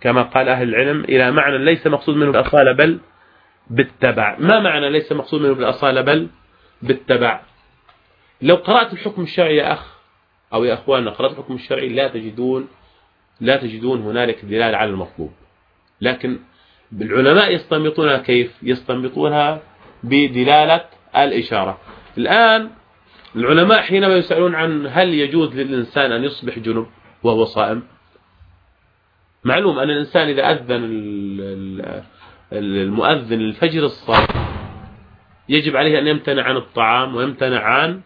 S1: كما قال أهل العلم إلى معنى ليس مقصود منه بالأصالة بل بالتبع. ما معنى ليس مقصود منه بالأصالة بل بالتبع؟ لو قرأت الحكم الشرعي يا أخ أو يا أخواننا قرأت الحكم الشرعي لا تجدون لا تجدون هنالك دلالة على المطلوب. لكن العلماء يستنبطونها كيف؟ يستنبطونها بدلالة الإشارة. الآن العلماء حينما يسألون عن هل يجوز للإنسان أن يصبح جنب وهو صائم معلوم أن الإنسان إذا أذن المؤذن الفجر الصادق يجب عليه أن يمتنع عن الطعام ويمتنع عن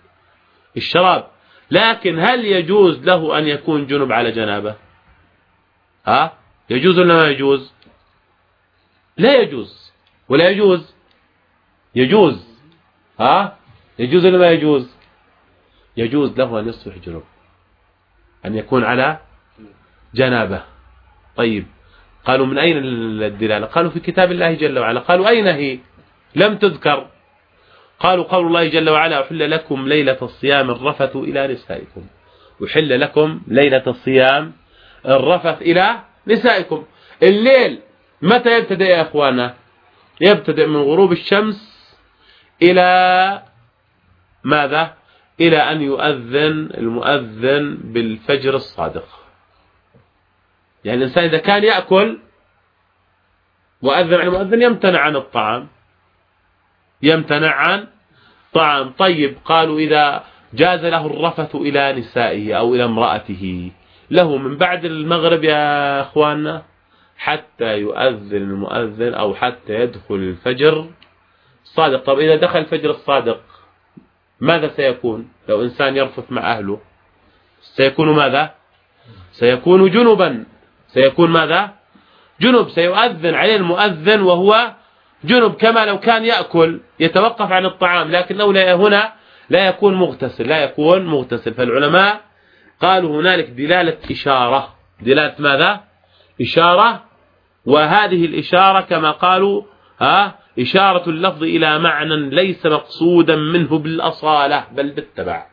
S1: الشراب. لكن هل يجوز له أن يكون جنب على جنابه؟ ها؟ يجوز ولا ما يجوز؟ لا يجوز. ولا يجوز. يجوز. ها؟ يجوز ولا ما يجوز؟ يجوز له أن يصبح جنب أن يكون على جنابة. طيب. قالوا من أين الدلالة؟ قالوا في كتاب الله جل وعلا. قالوا أين هي؟ لم تذكر. قالوا قول الله جل وعلا أحل لكم ليلة الصيام الرفث إلى نسائكم. أحل لكم ليلة الصيام الرفث إلى نسائكم. الليل متى يبتدئ يا أخوانا؟ يبتدئ من غروب الشمس إلى ماذا؟ إلى أن يؤذن المؤذن بالفجر الصادق. يعني الإنسان إذا كان يأكل مؤذن عن المؤذن يمتنع عن الطعام. يمتنع عن طعام. طيب قالوا إذا جاز له الرفث إلى نسائه أو إلى امرأته له من بعد المغرب يا أخواننا؟ حتى يؤذن المؤذن أو حتى يدخل الفجر الصادق. طب إذا دخل الفجر الصادق ماذا سيكون؟ لو إنسان يرفث مع أهله سيكون ماذا؟ سيكون جنبا. سيكون ماذا؟ جنب. سيؤذن عليه المؤذن وهو جنب كما لو كان يأكل يتوقف عن الطعام لكنه لا هنا لا يكون مغتسل لا يكون مغتسل. فالعلماء قالوا هنالك دلالة إشارة. دلالة ماذا؟ إشارة. وهذه الإشارة كما قالوا ها إشارة اللفظ إلى معنى ليس مقصودا منه بالأصالة بل بالتبع.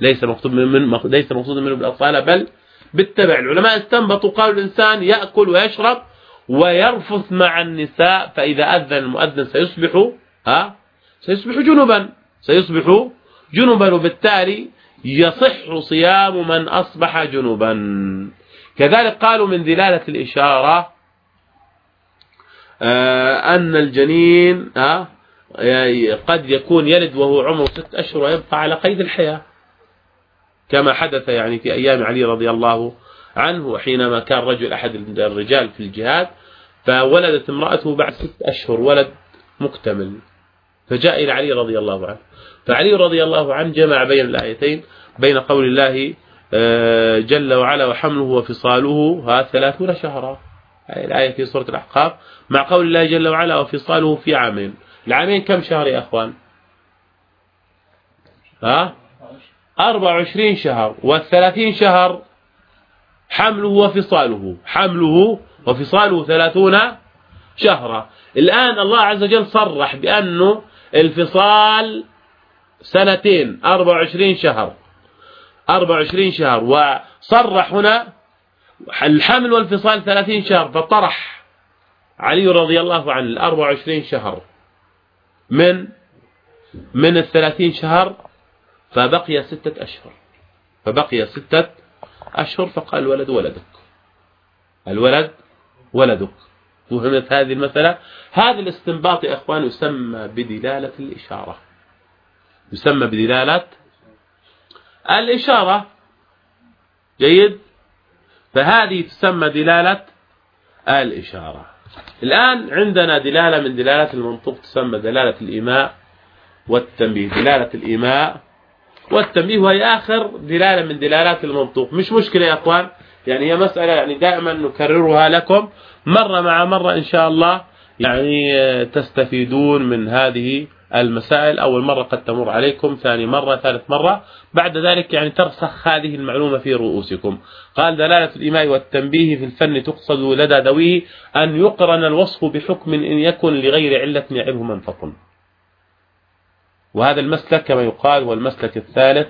S1: ليس مقصود من ليس مقصودا منه بالأصالة بل بالتبع. العلماء استنبطوا قالوا الإنسان يأكل ويشرب ويرفث مع النساء فإذا أذن المؤذن سيصبح ها؟ سيصبح جنبا. سيصبح جنبا وبالتالي يصح صيام من أصبح جنبا. كذلك قالوا من دلالة الإشارة أن الجنين قد يكون يلد وهو عمره ست أشهر ويبقى على قيد الحياة. كما حدث يعني في أيام علي رضي الله عنه حينما كان رجل أحد الرجال في الجهاد فولدت امرأته بعد ست أشهر ولد مكتمل. فجاء إلى علي رضي الله عنه. فعلي رضي الله عنه جمع بين الآيتين بين قول الله آه، جل وعلا وحمله وفصاله ها ثلاثون شهرا. الآية في سورة الأحقاف. مع قول الله جل وعلا وفصاله في عامين. العامين كم شهر يا أخوان؟ ها؟ 24 شهر. والثلاثين شهر حمله وفصاله. حمله وفصاله ثلاثون شهرا. الآن الله عز وجل صرح بأنه الفصال سنتين. 24 شهر. 24 شهر. وصرح هنا الحمل والفصال 30 شهر فطرح علي رضي الله عنه ال 24 شهر. من؟ من الثلاثين شهر فبقي ستة أشهر. فبقي ستة أشهر فقال الولد ولدك. الولد ولدك. فهمت هذه المسألة؟ هذا الاستنباط يا أخوان يسمى بدلالة الإشارة. يسمى بدلالة الإشارة. جيد؟ فهذه تسمى دلالة الإشارة. الآن عندنا دلالة من دلالات المنطق تسمى دلالة الإيماء والتنبيه. دلالة الإيماء والتنبيه وهي آخر دلالة من دلالات المنطوق. مش مشكلة يا أخوان يعني هي مسألة يعني دائما نكررها لكم مرة مع مرة إن شاء الله يعني تستفيدون من هذه المسائل. أول مرة قد تمر عليكم ثاني مرة ثالث مرة. بعد ذلك يعني ترسخ هذه المعلومة في رؤوسكم. قال دلالة الإيماء والتنبيه في الفن تقصد لدى ذويه أن يقرن الوصف بحكم إن يكن لغير علة يعبه منفق وهذا المسلك كما يقال هو المسلك الثالث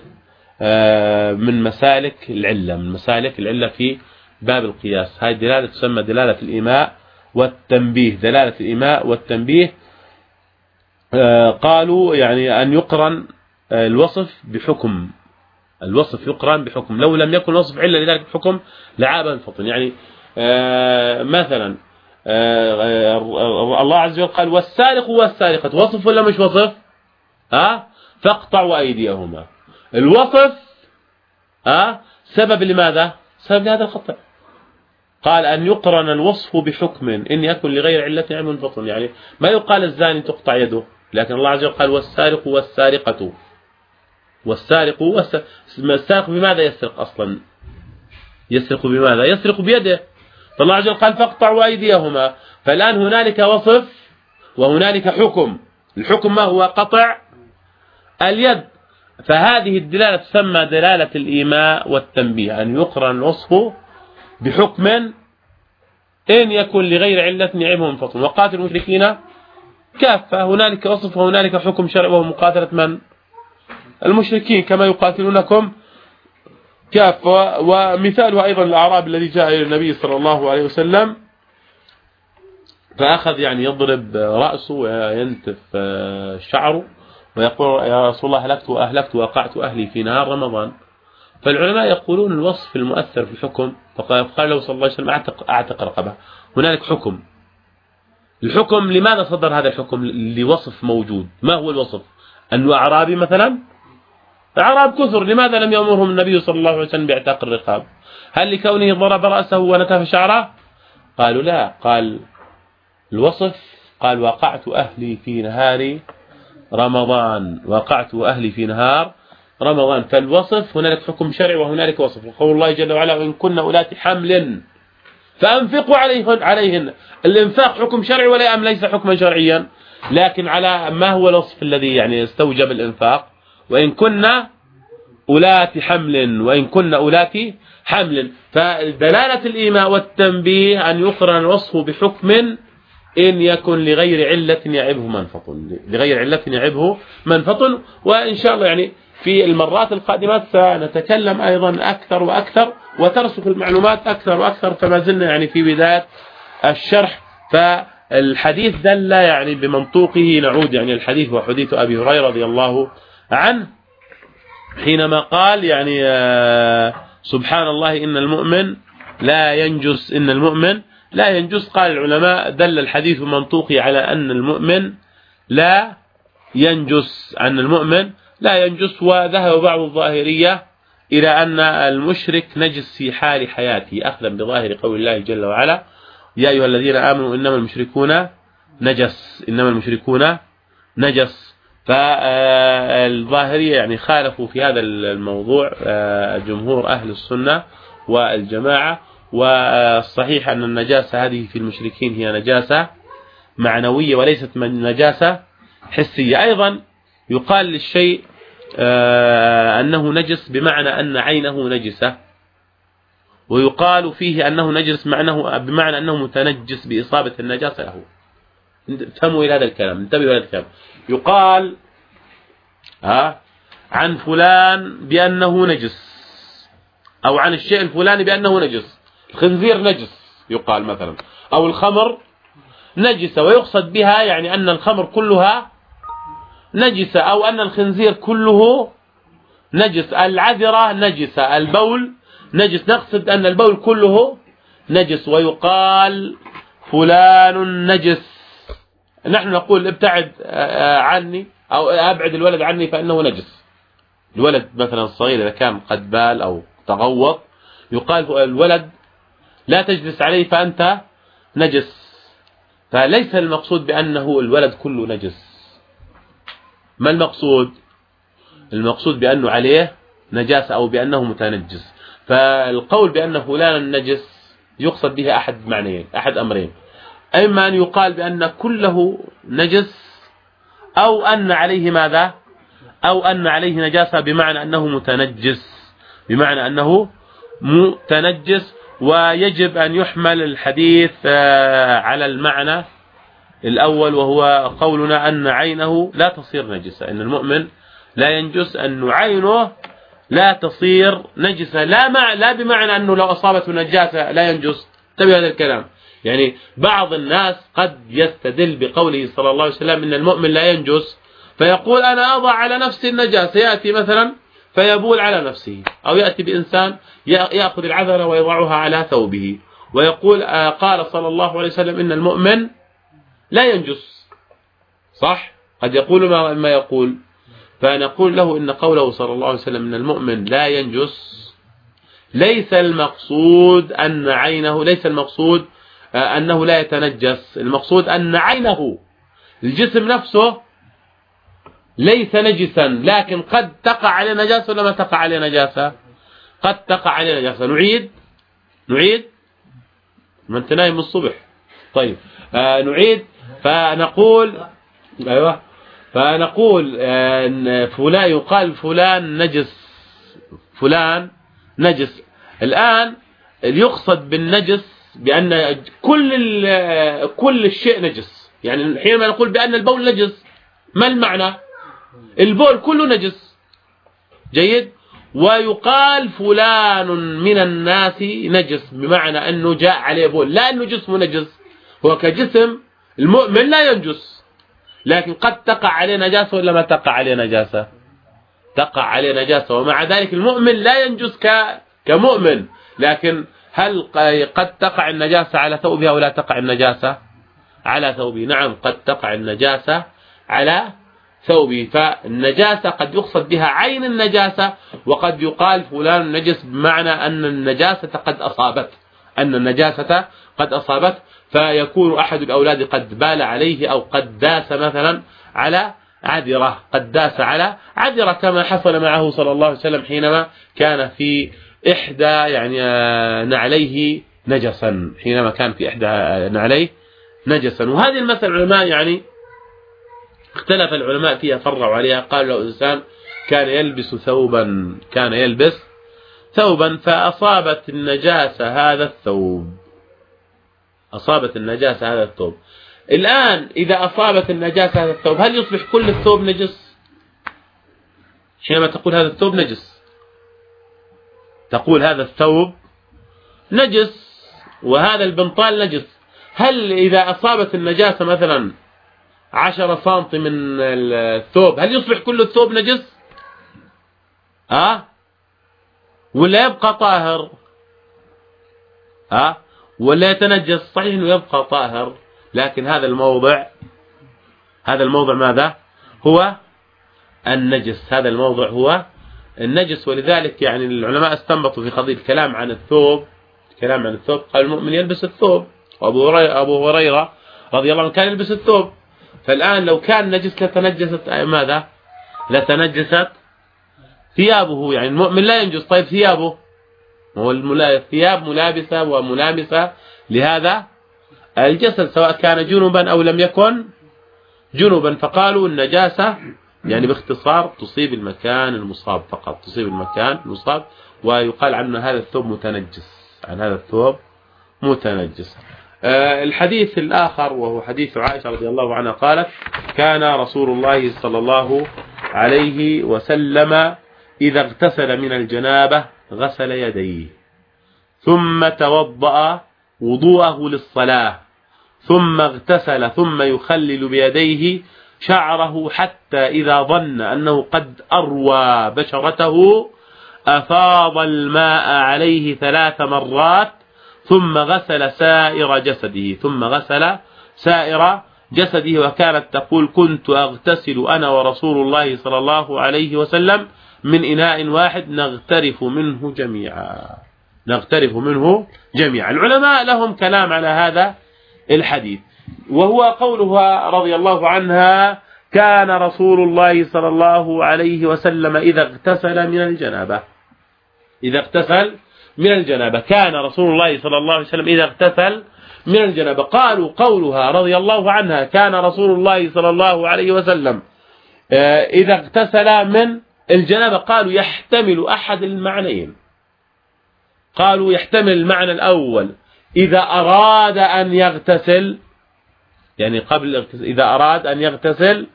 S1: آه، من مسالك العلة من مسالك العلة في باب القياس. هذه دلالة تسمى دلالة الإيماء والتنبيه. دلالة الإيماء والتنبيه قالوا يعني أن يقرن الوصف بحكم الوصف يقرن بحكم. لو لم يكن وصف علة لذلك الحكم لعاب الفطن. يعني آه، مثلا الله عز وجل قال والسارق والسارقة. وصف ولا مش وصف؟ ها؟ فاقطعوا أيديهما. الوصف ها؟ سبب لماذا؟ سبب لهذا الخطأ. قال أن يقرن الوصف بحكم إن يكن لغير علة علم البطن يعني ما يقال الزاني تقطع يده؟ لكن الله عز وجل قال والسارق والسارقة. والسارق السارق بماذا يسرق أصلا؟ يسرق بماذا؟ يسرق بيده. فالله عز وجل قال فاقطعوا أيديهما. فالآن هنالك وصف وهنالك حكم. الحكم ما هو؟ قطع اليد. فهذه الدلالة تسمى دلالة الإيماء والتنبيه. أن يقرن الوصف بحكم إن يكن لغير علة نعمهم فطن وقاتل المشركين كافة هنالك وصف وهنالك حكم شرع وهو مقاتلة من؟ المشركين كما يقاتلونكم كافة. ومثالها أيضا الأعراب الذي جاء إلى النبي صلى الله عليه وسلم فأخذ يعني يضرب رأسه وينتف شعره ويقول يا رسول الله أهلكت وأهلكت وأقعت أهلي في نهار رمضان. فالعلماء يقولون الوصف المؤثر في الحكم فقال له صلى الله عليه وسلم أعتق, أعتق رقبة. هنالك حكم. الحكم لماذا صدر هذا الحكم لوصف موجود؟ ما هو الوصف؟ أنه أعرابي مثلا؟ أعراب كثر لماذا لم يأمرهم النبي صلى الله عليه وسلم بإعتاق الرقاب؟ هل لكونه ضرب رأسه ونتف شعره قالوا لا قال الوصف قال وقعت أهلي في نهار رمضان وقعت أهلي في نهار رمضان. فالوصف هنالك حكم شرعي وهنالك وصف. وقول الله جل وعلا وإن كنا أولات حمل فأنفقوا عليهن عليهن. الإنفاق حكم شرعي ولا أم ليس حكما شرعيا. لكن على ما هو الوصف الذي يعني استوجب الإنفاق وإن كنا أولات حمل وإن كنا أولات حمل. فدلالة الإيماء والتنبيه أن يقرن الوصف بحكم إن يكن لغير علة يعبه منفط. لغير علة يعبه منفط. وإن شاء الله يعني في المرات القادمات سنتكلم أيضا أكثر وأكثر وترسخ المعلومات أكثر وأكثر فما زلنا يعني في بداية الشرح فالحديث دل يعني بمنطوقه نعود يعني الحديث وحديث أبي هريرة رضي الله عنه حينما قال يعني آه، سبحان الله إن المؤمن لا ينجس إن المؤمن لا ينجس. قال العلماء دل الحديث منطوقي على أن المؤمن لا ينجس أن المؤمن لا ينجس. وذهب بعض الظاهرية إلى أن المشرك نجس في حال حياته أخذا بظاهر قول الله جل وعلا يا أيها الذين آمنوا إنما المشركون نجس إنما المشركون نجس. فالظاهرية يعني خالفوا في هذا الموضوع آه، جمهور أهل السنة والجماعة والصحيح أن النجاسة هذه في المشركين هي نجاسة معنوية وليست نجاسة حسية. أيضا يقال للشيء أنه نجس بمعنى أن عينه نجسة. ويقال فيه أنه نجس معناه بمعنى أنه متنجس بإصابة النجاسة له. فهموا إلى هذا الكلام انتبهوا إلى هذا الكلام. يقال ها عن فلان بأنه نجس أو عن الشيء الفلاني بأنه نجس. الخنزير نجس يقال مثلا. أو الخمر نجسة ويقصد بها يعني أن الخمر كلها نجسة أو أن الخنزير كله نجس. العذرة نجسة البول نجس. نقصد أن البول كله نجس. ويقال فلان نجس. نحن نقول ابتعد آه، عني أو أبعد الولد عني فإنه نجس. الولد مثلا الصغير إذا كان قد بال أو تغوط يقال الولد لا تجلس عليه فأنت نجس. فليس المقصود بأنه الولد كله نجس. ما المقصود؟ المقصود بأنه عليه نجاسة أو بأنه متنجس. فالقول بأن فلان نجس يقصد به أحد معنيين أحد أمرين. إما أن يقال بأن كله نجس أو أن عليه ماذا؟ أو أن عليه نجاسة بمعنى أنه متنجس بمعنى أنه متنجس ويجب أن يحمل الحديث آه، على المعنى الأول وهو قولنا أن عينه لا تصير نجسة أن المؤمن لا ينجس أن عينه لا تصير نجسة لا مع لا بمعنى أنه لو أصابته نجاسة لا ينجس. انتبه هذا الكلام. يعني بعض الناس قد يستدل بقوله صلى الله عليه وسلم إن المؤمن لا ينجس فيقول أنا أضع على نفسي النجاسة يأتي مثلا فيبول على نفسه أو يأتي بإنسان يأخذ العذرة ويضعها على ثوبه ويقول آه، قال صلى الله عليه وسلم إن المؤمن لا ينجس. صح؟ قد يقول ما يقول. فنقول له إن قوله صلى الله عليه وسلم إن المؤمن لا ينجس. ليس المقصود أن عينه ليس المقصود آه، أنه لا يتنجس. المقصود أن عينه الجسم نفسه ليس نجسا لكن قد تقع عليه نجاسة ولا ما تقع عليه نجاسة؟ قد تقع عليه نجاسة. نعيد. نعيد. ما انت نايم الصبح. طيب. آه نعيد. فنقول أيوه فنقول إن فلان يقال فلان نجس فلان نجس. الآن يقصد بالنجس بأن كل كل الشيء نجس. يعني حينما نقول بأن البول نجس ما المعنى؟ البول كله نجس. جيد؟ ويقال فلان من الناس نجس بمعنى أنه جاء عليه بول. لا أنه جسمه نجس. هو كجسم المؤمن لا ينجس. لكن قد تقع عليه نجاسة ولا ما تقع عليه نجاسة؟ تقع عليه نجاسة. ومع ذلك المؤمن لا ينجس كمؤمن. لكن هل قد تقع النجاسة على ثوبه أو لا تقع النجاسة؟ على ثوبه. نعم قد تقع النجاسة على ثوبه. فالنجاسة قد يقصد بها عين النجاسة وقد يقال فلان نجس بمعنى أن النجاسة قد أصابت أن النجاسة قد أصابت فيكون أحد الأولاد قد بال عليه أو قد داس مثلا على عذرة قد داس على عذرة كما حصل معه صلى الله عليه وسلم حينما كان في إحدى يعني آه، نعليه نجسا حينما كان في إحدى آه، نعليه نجسا. وهذه المسألة العلماء يعني اختلف العلماء فيها فرعوا عليها قالوا لو إنسان كان يلبس ثوبا كان يلبس ثوبا فأصابت النجاسة هذا الثوب. أصابت النجاسة هذا الثوب. الآن إذا أصابت النجاسة هذا الثوب هل يصبح كل الثوب نجس؟ حينما تقول هذا الثوب نجس. تقول هذا الثوب نجس وهذا البنطال نجس. هل إذا أصابت النجاسة مثلا عشرة سنتي من الثوب هل يصبح كل الثوب نجس؟ ها أه؟ ولا يبقى طاهر؟ ها أه؟ ولا يتنجس صحيح إنه يبقى طاهر. لكن هذا الموضع هذا الموضع ماذا؟ هو النجس. هذا الموضع هو النجس. ولذلك يعني العلماء استنبطوا في قضية الكلام عن الثوب. الكلام عن الثوب. قال المؤمن يلبس الثوب. وأبو هريرة, أبو هريرة رضي الله عنه كان يلبس الثوب. فالآن لو كان نجس لتنجست ماذا؟ لتنجست ثيابه. يعني المؤمن لا ينجس. طيب ثيابه؟ هو الثياب ملابسة وملامسة. لهذا الجسد سواء كان جنبا أو لم يكن جنبا فقالوا النجاسة يعني باختصار تصيب المكان المصاب فقط تصيب المكان المصاب. ويقال عنه هذا الثوب متنجس عن هذا الثوب متنجس. آه، الحديث الآخر وهو حديث عائشة رضي الله عنها قالت كان رسول الله صلى الله عليه وسلم إذا اغتسل من الجنابة غسل يديه. ثم توضأ وضوءه للصلاة. ثم اغتسل ثم يخلل بيديه شعره حتى إذا ظن أنه قد أروى بشرته أفاض الماء عليه ثلاث مرات ثم غسل سائر جسده ثم غسل سائر جسده وكانت تقول كنت أغتسل أنا ورسول الله صلى الله عليه وسلم من إناء واحد نغترف منه جميعا. نغترف منه جميعا. العلماء لهم كلام على هذا الحديث. وهو قولها رضي الله عنها كان رسول الله صلى الله عليه وسلم إذا اغتسل من الجنابة. إذا اغتسل من الجنابة. كان رسول الله صلى الله عليه وسلم إذا اغتسل من الجنابة. قالوا قولها رضي الله عنها كان رسول الله صلى الله عليه وسلم آه، إذا اغتسل من الجنابة قالوا يحتمل أحد المعنيين. قالوا يحتمل المعنى الأول إذا أراد أن يغتسل يعني قبل إذا أراد أن يغتسل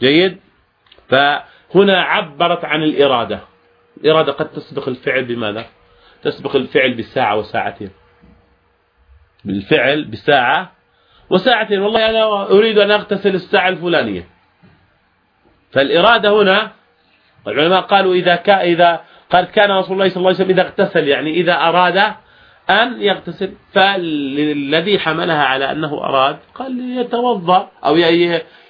S1: جيد؟ فهنا عبرت عن الإرادة. الإرادة قد تسبق الفعل بماذا؟ تسبق الفعل بساعة وساعتين. بالفعل بساعة وساعتين. والله أنا أريد أن أغتسل الساعة الفلانية. فالإرادة هنا العلماء قالوا إذا كان إذا قال كان رسول الله صلى الله عليه وسلم إذا اغتسل يعني إذا أراد أن يغتسل فالذي حملها على أنه أراد قال يتوضأ أو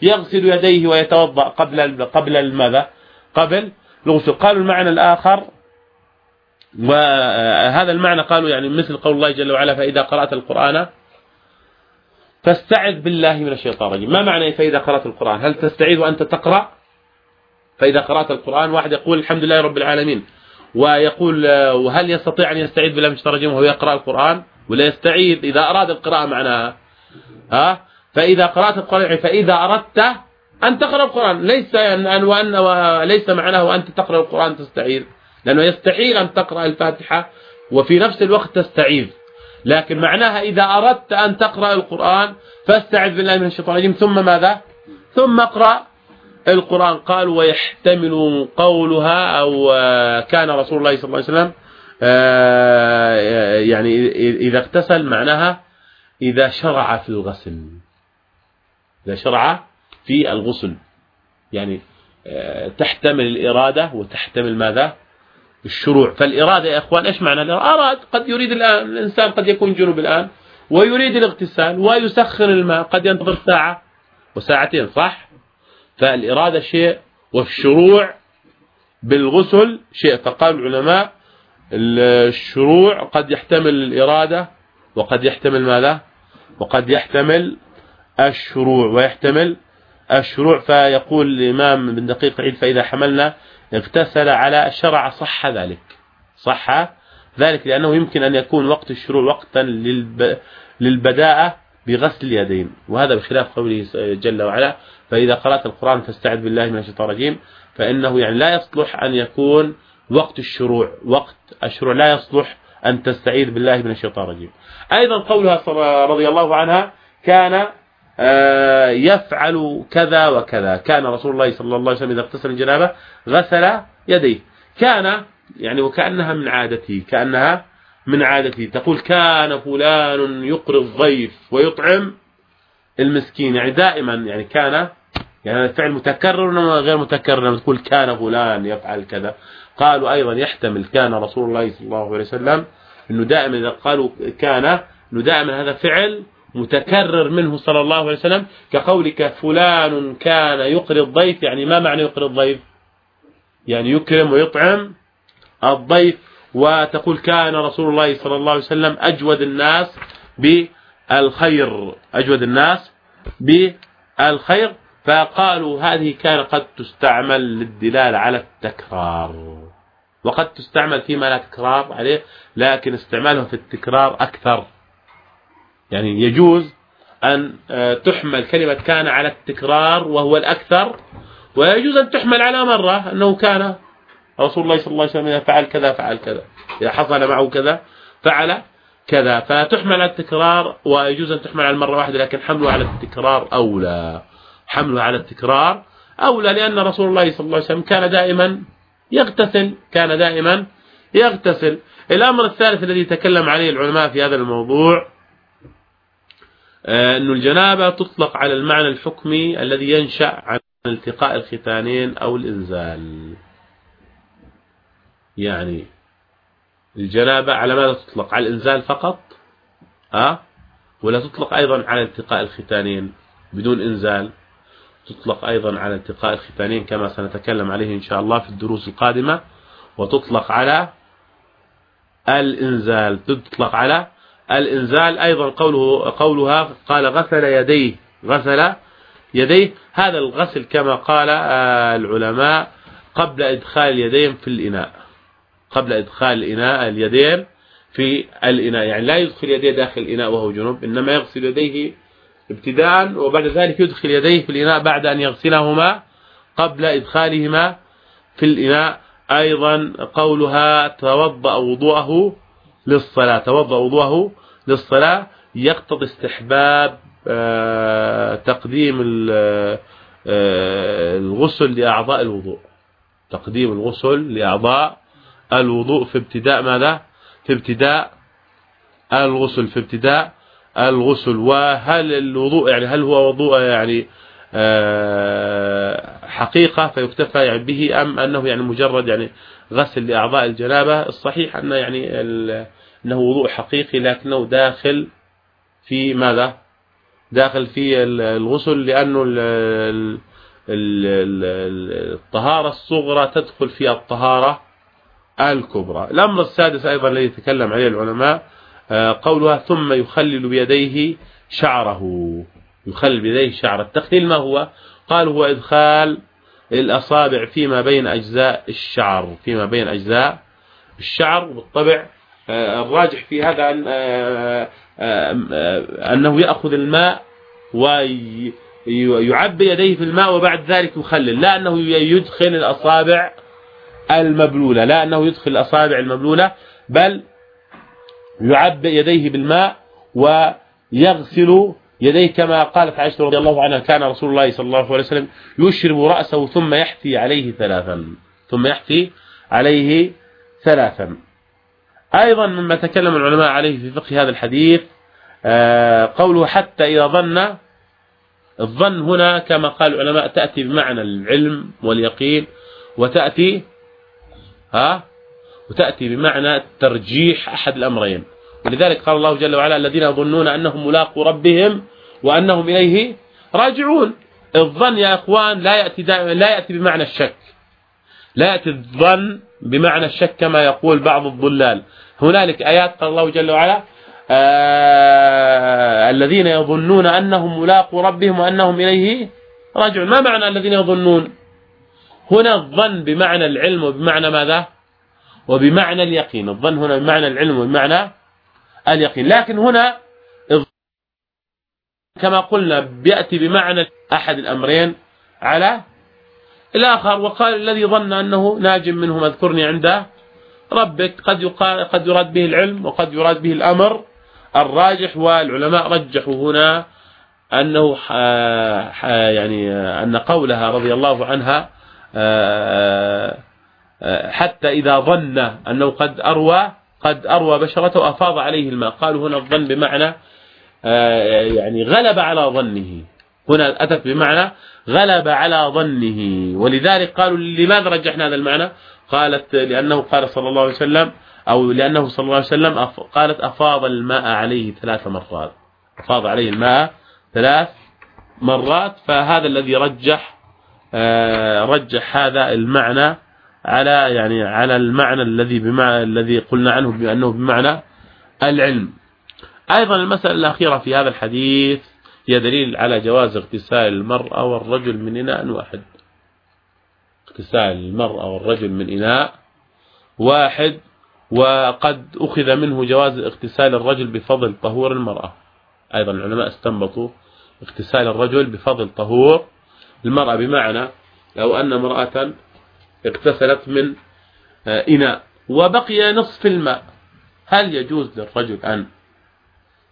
S1: يغسل يديه ويتوضأ قبل قبل الماذا؟ قبل الغسل. قالوا المعنى الآخر وهذا المعنى قالوا يعني مثل قول الله جل وعلا فإذا قرأت القرآن فاستعذ بالله من الشيطان الرجيم. ما معنى فإذا قرأت القرآن؟ هل تستعيذ وأنت تقرأ؟ فإذا قرأت القرآن واحد يقول الحمد لله رب العالمين ويقول وهل يستطيع أن يستعيذ بالله من الرجيم وهو يقرأ القرآن؟ ولا يستعيذ إذا أراد القراءة معناها؟ ها؟ فإذا قرأت القرآن فإذا أردت أن تقرأ القرآن ليس أن وأن وليس معناه أنت تقرأ القرآن تستعيذ لأنه يستحيل أن تقرأ الفاتحة وفي نفس الوقت تستعيذ لكن معناها إذا أردت أن تقرأ القرآن فاستعذ بالله من الشيطان الرجيم. ثم ماذا؟ ثم اقرأ القرآن قال ويحتمل قولها أو كان رسول الله صلى الله عليه وسلم آه، يعني إذا اغتسل معناها إذا شرع في الغسل. إذا شرع في الغسل. يعني آه، تحتمل الإرادة وتحتمل ماذا؟ الشروع. فالإرادة يا أخوان إيش معنى أراد قد يريد الآن الإنسان قد يكون جنوب الآن ويريد الاغتسال ويسخن الماء قد ينتظر ساعة وساعتين صح؟ فالإرادة شيء والشروع بالغسل شيء فقال العلماء الشروع قد يحتمل الإرادة وقد يحتمل ماذا؟ وقد يحتمل الشروع ويحتمل الشروع. فيقول الإمام بن دقيق عيد فإذا حملنا اغتسل على الشرع صح ذلك صح ذلك لأنه يمكن أن يكون وقت الشروع وقتا للبداءة بغسل اليدين وهذا بخلاف قوله جل وعلا فإذا قرأت القرآن فاستعذ بالله من الشيطان الرجيم فإنه يعني لا يصلح أن يكون وقت الشروع وقت الشروع لا يصلح أن تستعيذ بالله من الشيطان الرجيم. أيضا قولها رضي الله عنها كان آه، يفعل كذا وكذا. كان رسول الله صلى الله عليه وسلم إذا اغتسل الجنابة غسل يديه. كان يعني وكأنها من عادته كأنها من عادته. تقول كان فلان يقري الضيف ويطعم المسكين. يعني دائما يعني كان يعني الفعل متكرر ولا غير متكرر؟ لما تقول كان فلان يفعل كذا. قالوا أيضا يحتمل كان رسول الله صلى الله عليه وسلم إنه دائما إذا قالوا كان إنه دائما هذا فعل متكرر منه صلى الله عليه وسلم. كقولك فلان كان يقري الضيف يعني ما معنى يقري الضيف؟ يعني يكرم ويطعم الضيف. وتقول كان رسول الله صلى الله عليه وسلم أجود الناس بالخير أجود الناس بالخير فقالوا هذه كان قد تستعمل للدلالة على التكرار. وقد تستعمل فيما لا تكرار عليه لكن استعمالها في التكرار أكثر. يعني يجوز أن آه، تحمل كلمة كان على التكرار وهو الأكثر ويجوز أن تحمل على مرة أنه كان رسول الله صلى الله عليه وسلم إذا فعل كذا فعل كذا إذا حصل معه كذا فعل كذا. فتحمل على التكرار ويجوز أن تحمل على المرة واحدة لكن حمله على التكرار أولى. حمله على التكرار أولى لأن رسول الله صلى الله عليه وسلم كان دائما يغتسل كان دائما يغتسل. الأمر الثالث الذي تكلم عليه العلماء في هذا الموضوع آه، أن الجنابة تطلق على المعنى الحكمي الذي ينشأ عن التقاء الختانين أو الإنزال. يعني الجنابة على ماذا تطلق؟ على الإنزال فقط؟ أه؟ ولا تطلق أيضا على التقاء الختانين بدون إنزال؟ تطلق أيضا على التقاء الختانين كما سنتكلم عليه إن شاء الله في الدروس القادمة وتطلق على الإنزال. تطلق على الإنزال أيضا قوله قولها قال غسل يديه. غسل يديه. هذا الغسل كما قال آه، العلماء قبل إدخال اليدين في الإناء. قبل إدخال الإناء اليدين في الإناء. يعني لا يدخل يديه داخل الإناء وهو جنوب إنما يغسل يديه ابتداء وبعد ذلك يدخل يديه في الإناء بعد أن يغسلهما قبل إدخالهما في الإناء. أيضا قولها توضأ وضوءه للصلاة. توضأ وضوءه للصلاة يقتضي استحباب آه، تقديم آه، الغسل لأعضاء الوضوء. تقديم الغسل لأعضاء الوضوء في ابتداء ماذا؟ في ابتداء الغسل في ابتداء الغسل. وهل الوضوء يعني هل هو وضوء يعني آه، حقيقة فيكتفى يعني به أم أنه يعني مجرد يعني غسل لأعضاء الجنابة؟ الصحيح أن يعني أنه وضوء حقيقي لكنه داخل في ماذا؟ داخل في الغسل لأنه الطهارة الصغرى تدخل في الطهارة الكبرى. الأمر السادس أيضا الذي يتكلم عليه العلماء آه، قولها ثم يخلل بيديه شعره. يخلل بيديه شعر التخليل ما هو؟ قال هو إدخال الأصابع فيما بين أجزاء الشعر فيما بين أجزاء الشعر بالطبع. آه، الراجح في هذا أن آه، أنه يأخذ الماء ويعبي يديه في الماء وبعد ذلك يخلل. لا أنه يدخل الأصابع المبلولة لا أنه يدخل الأصابع المبلولة بل يعبئ يديه بالماء ويغسل يديه كما قالت عائشة رضي الله عنها كان رسول الله صلى الله عليه وسلم يشرب رأسه ثم يحثي عليه ثلاثا ثم يحثي عليه ثلاثا. أيضا مما تكلم العلماء عليه في فقه هذا الحديث آه، قوله حتى إذا ظن الظن هنا كما قال العلماء تأتي بمعنى العلم واليقين وتأتي ها؟ وتأتي بمعنى ترجيح أحد الأمرين. ولذلك قال الله جل وعلا الذين يظنون أنهم ملاقوا ربهم وأنهم إليه راجعون. الظن يا أخوان لا يأتي, لا يأتي بمعنى الشك. لا يأتي الظن بمعنى الشك كما يقول بعض الضلال. هنالك آيات قال الله جل وعلا آه الذين يظنون أنهم ملاقوا ربهم وأنهم إليه راجعون. ما معنى الذين يظنون؟ هنا الظن بمعنى العلم وبمعنى ماذا؟ وبمعنى اليقين. الظن هنا بمعنى العلم وبمعنى اليقين. لكن هنا كما قلنا بيأتي بمعنى أحد الأمرين على الآخر. وقال الذي ظن أنه ناج منه اذكرني عند ربك قد يقال قد يراد به العلم وقد يراد به الأمر الراجح والعلماء رجحوا هنا أنه يعني أن قولها رضي الله عنها حتى إذا ظن أنه قد أروى قد أروى بشرته أفاض عليه الماء. قالوا هنا الظن بمعنى يعني غلب على ظنه. هنا أتت بمعنى غلب على ظنه. ولذلك قالوا لماذا رجحنا هذا المعنى؟ قالت لأنه قال صلى الله عليه وسلم أو لأنه صلى الله عليه وسلم قالت أفاض الماء عليه ثلاث مرات. أفاض عليه الماء ثلاث مرات فهذا الذي رجح آه، رجح هذا المعنى على يعني على المعنى الذي بمعنى الذي قلنا عنه بأنه بمعنى العلم. أيضا المسألة الأخيرة في هذا الحديث هي دليل على جواز اغتسال المرأة والرجل من إناء واحد. اغتسال المرأة والرجل من إناء واحد وقد أخذ منه جواز اغتسال الرجل بفضل طهور المرأة. أيضا العلماء استنبطوا اغتسال الرجل بفضل طهور المرأة بمعنى لو أن امرأة اغتسلت من آه، إناء وبقي نصف الماء هل يجوز للرجل أن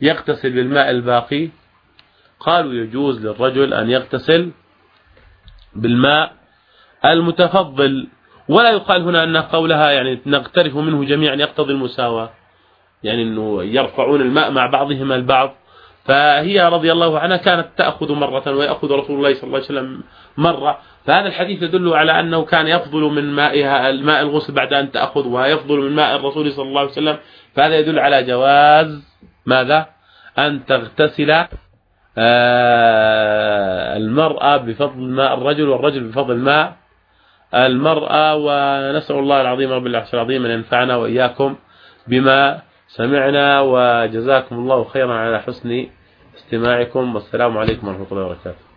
S1: يغتسل بالماء الباقي؟ قالوا يجوز للرجل أن يغتسل بالماء المتفضل. ولا يقال هنا أن قولها يعني نغترف منه جميعا يقتضي المساواة يعني أنه يرفعون الماء مع بعضهم البعض. فهي رضي الله عنها كانت تأخذ مرة ويأخذ رسول الله صلى الله عليه وسلم مرة. فهذا الحديث يدل على أنه كان يفضل من مائها الماء الغسل بعد أن تأخذ ويفضل من ماء الرسول صلى الله عليه وسلم. فهذا يدل على جواز ماذا؟ أن تغتسل آه، المرأة بفضل ماء الرجل والرجل بفضل ماء المرأة. ونسأل الله العظيم رب العرش العظيم أن ينفعنا وإياكم بما سمعنا وجزاكم الله خيرا على حسن استماعكم. والسلام عليكم ورحمة الله وبركاته.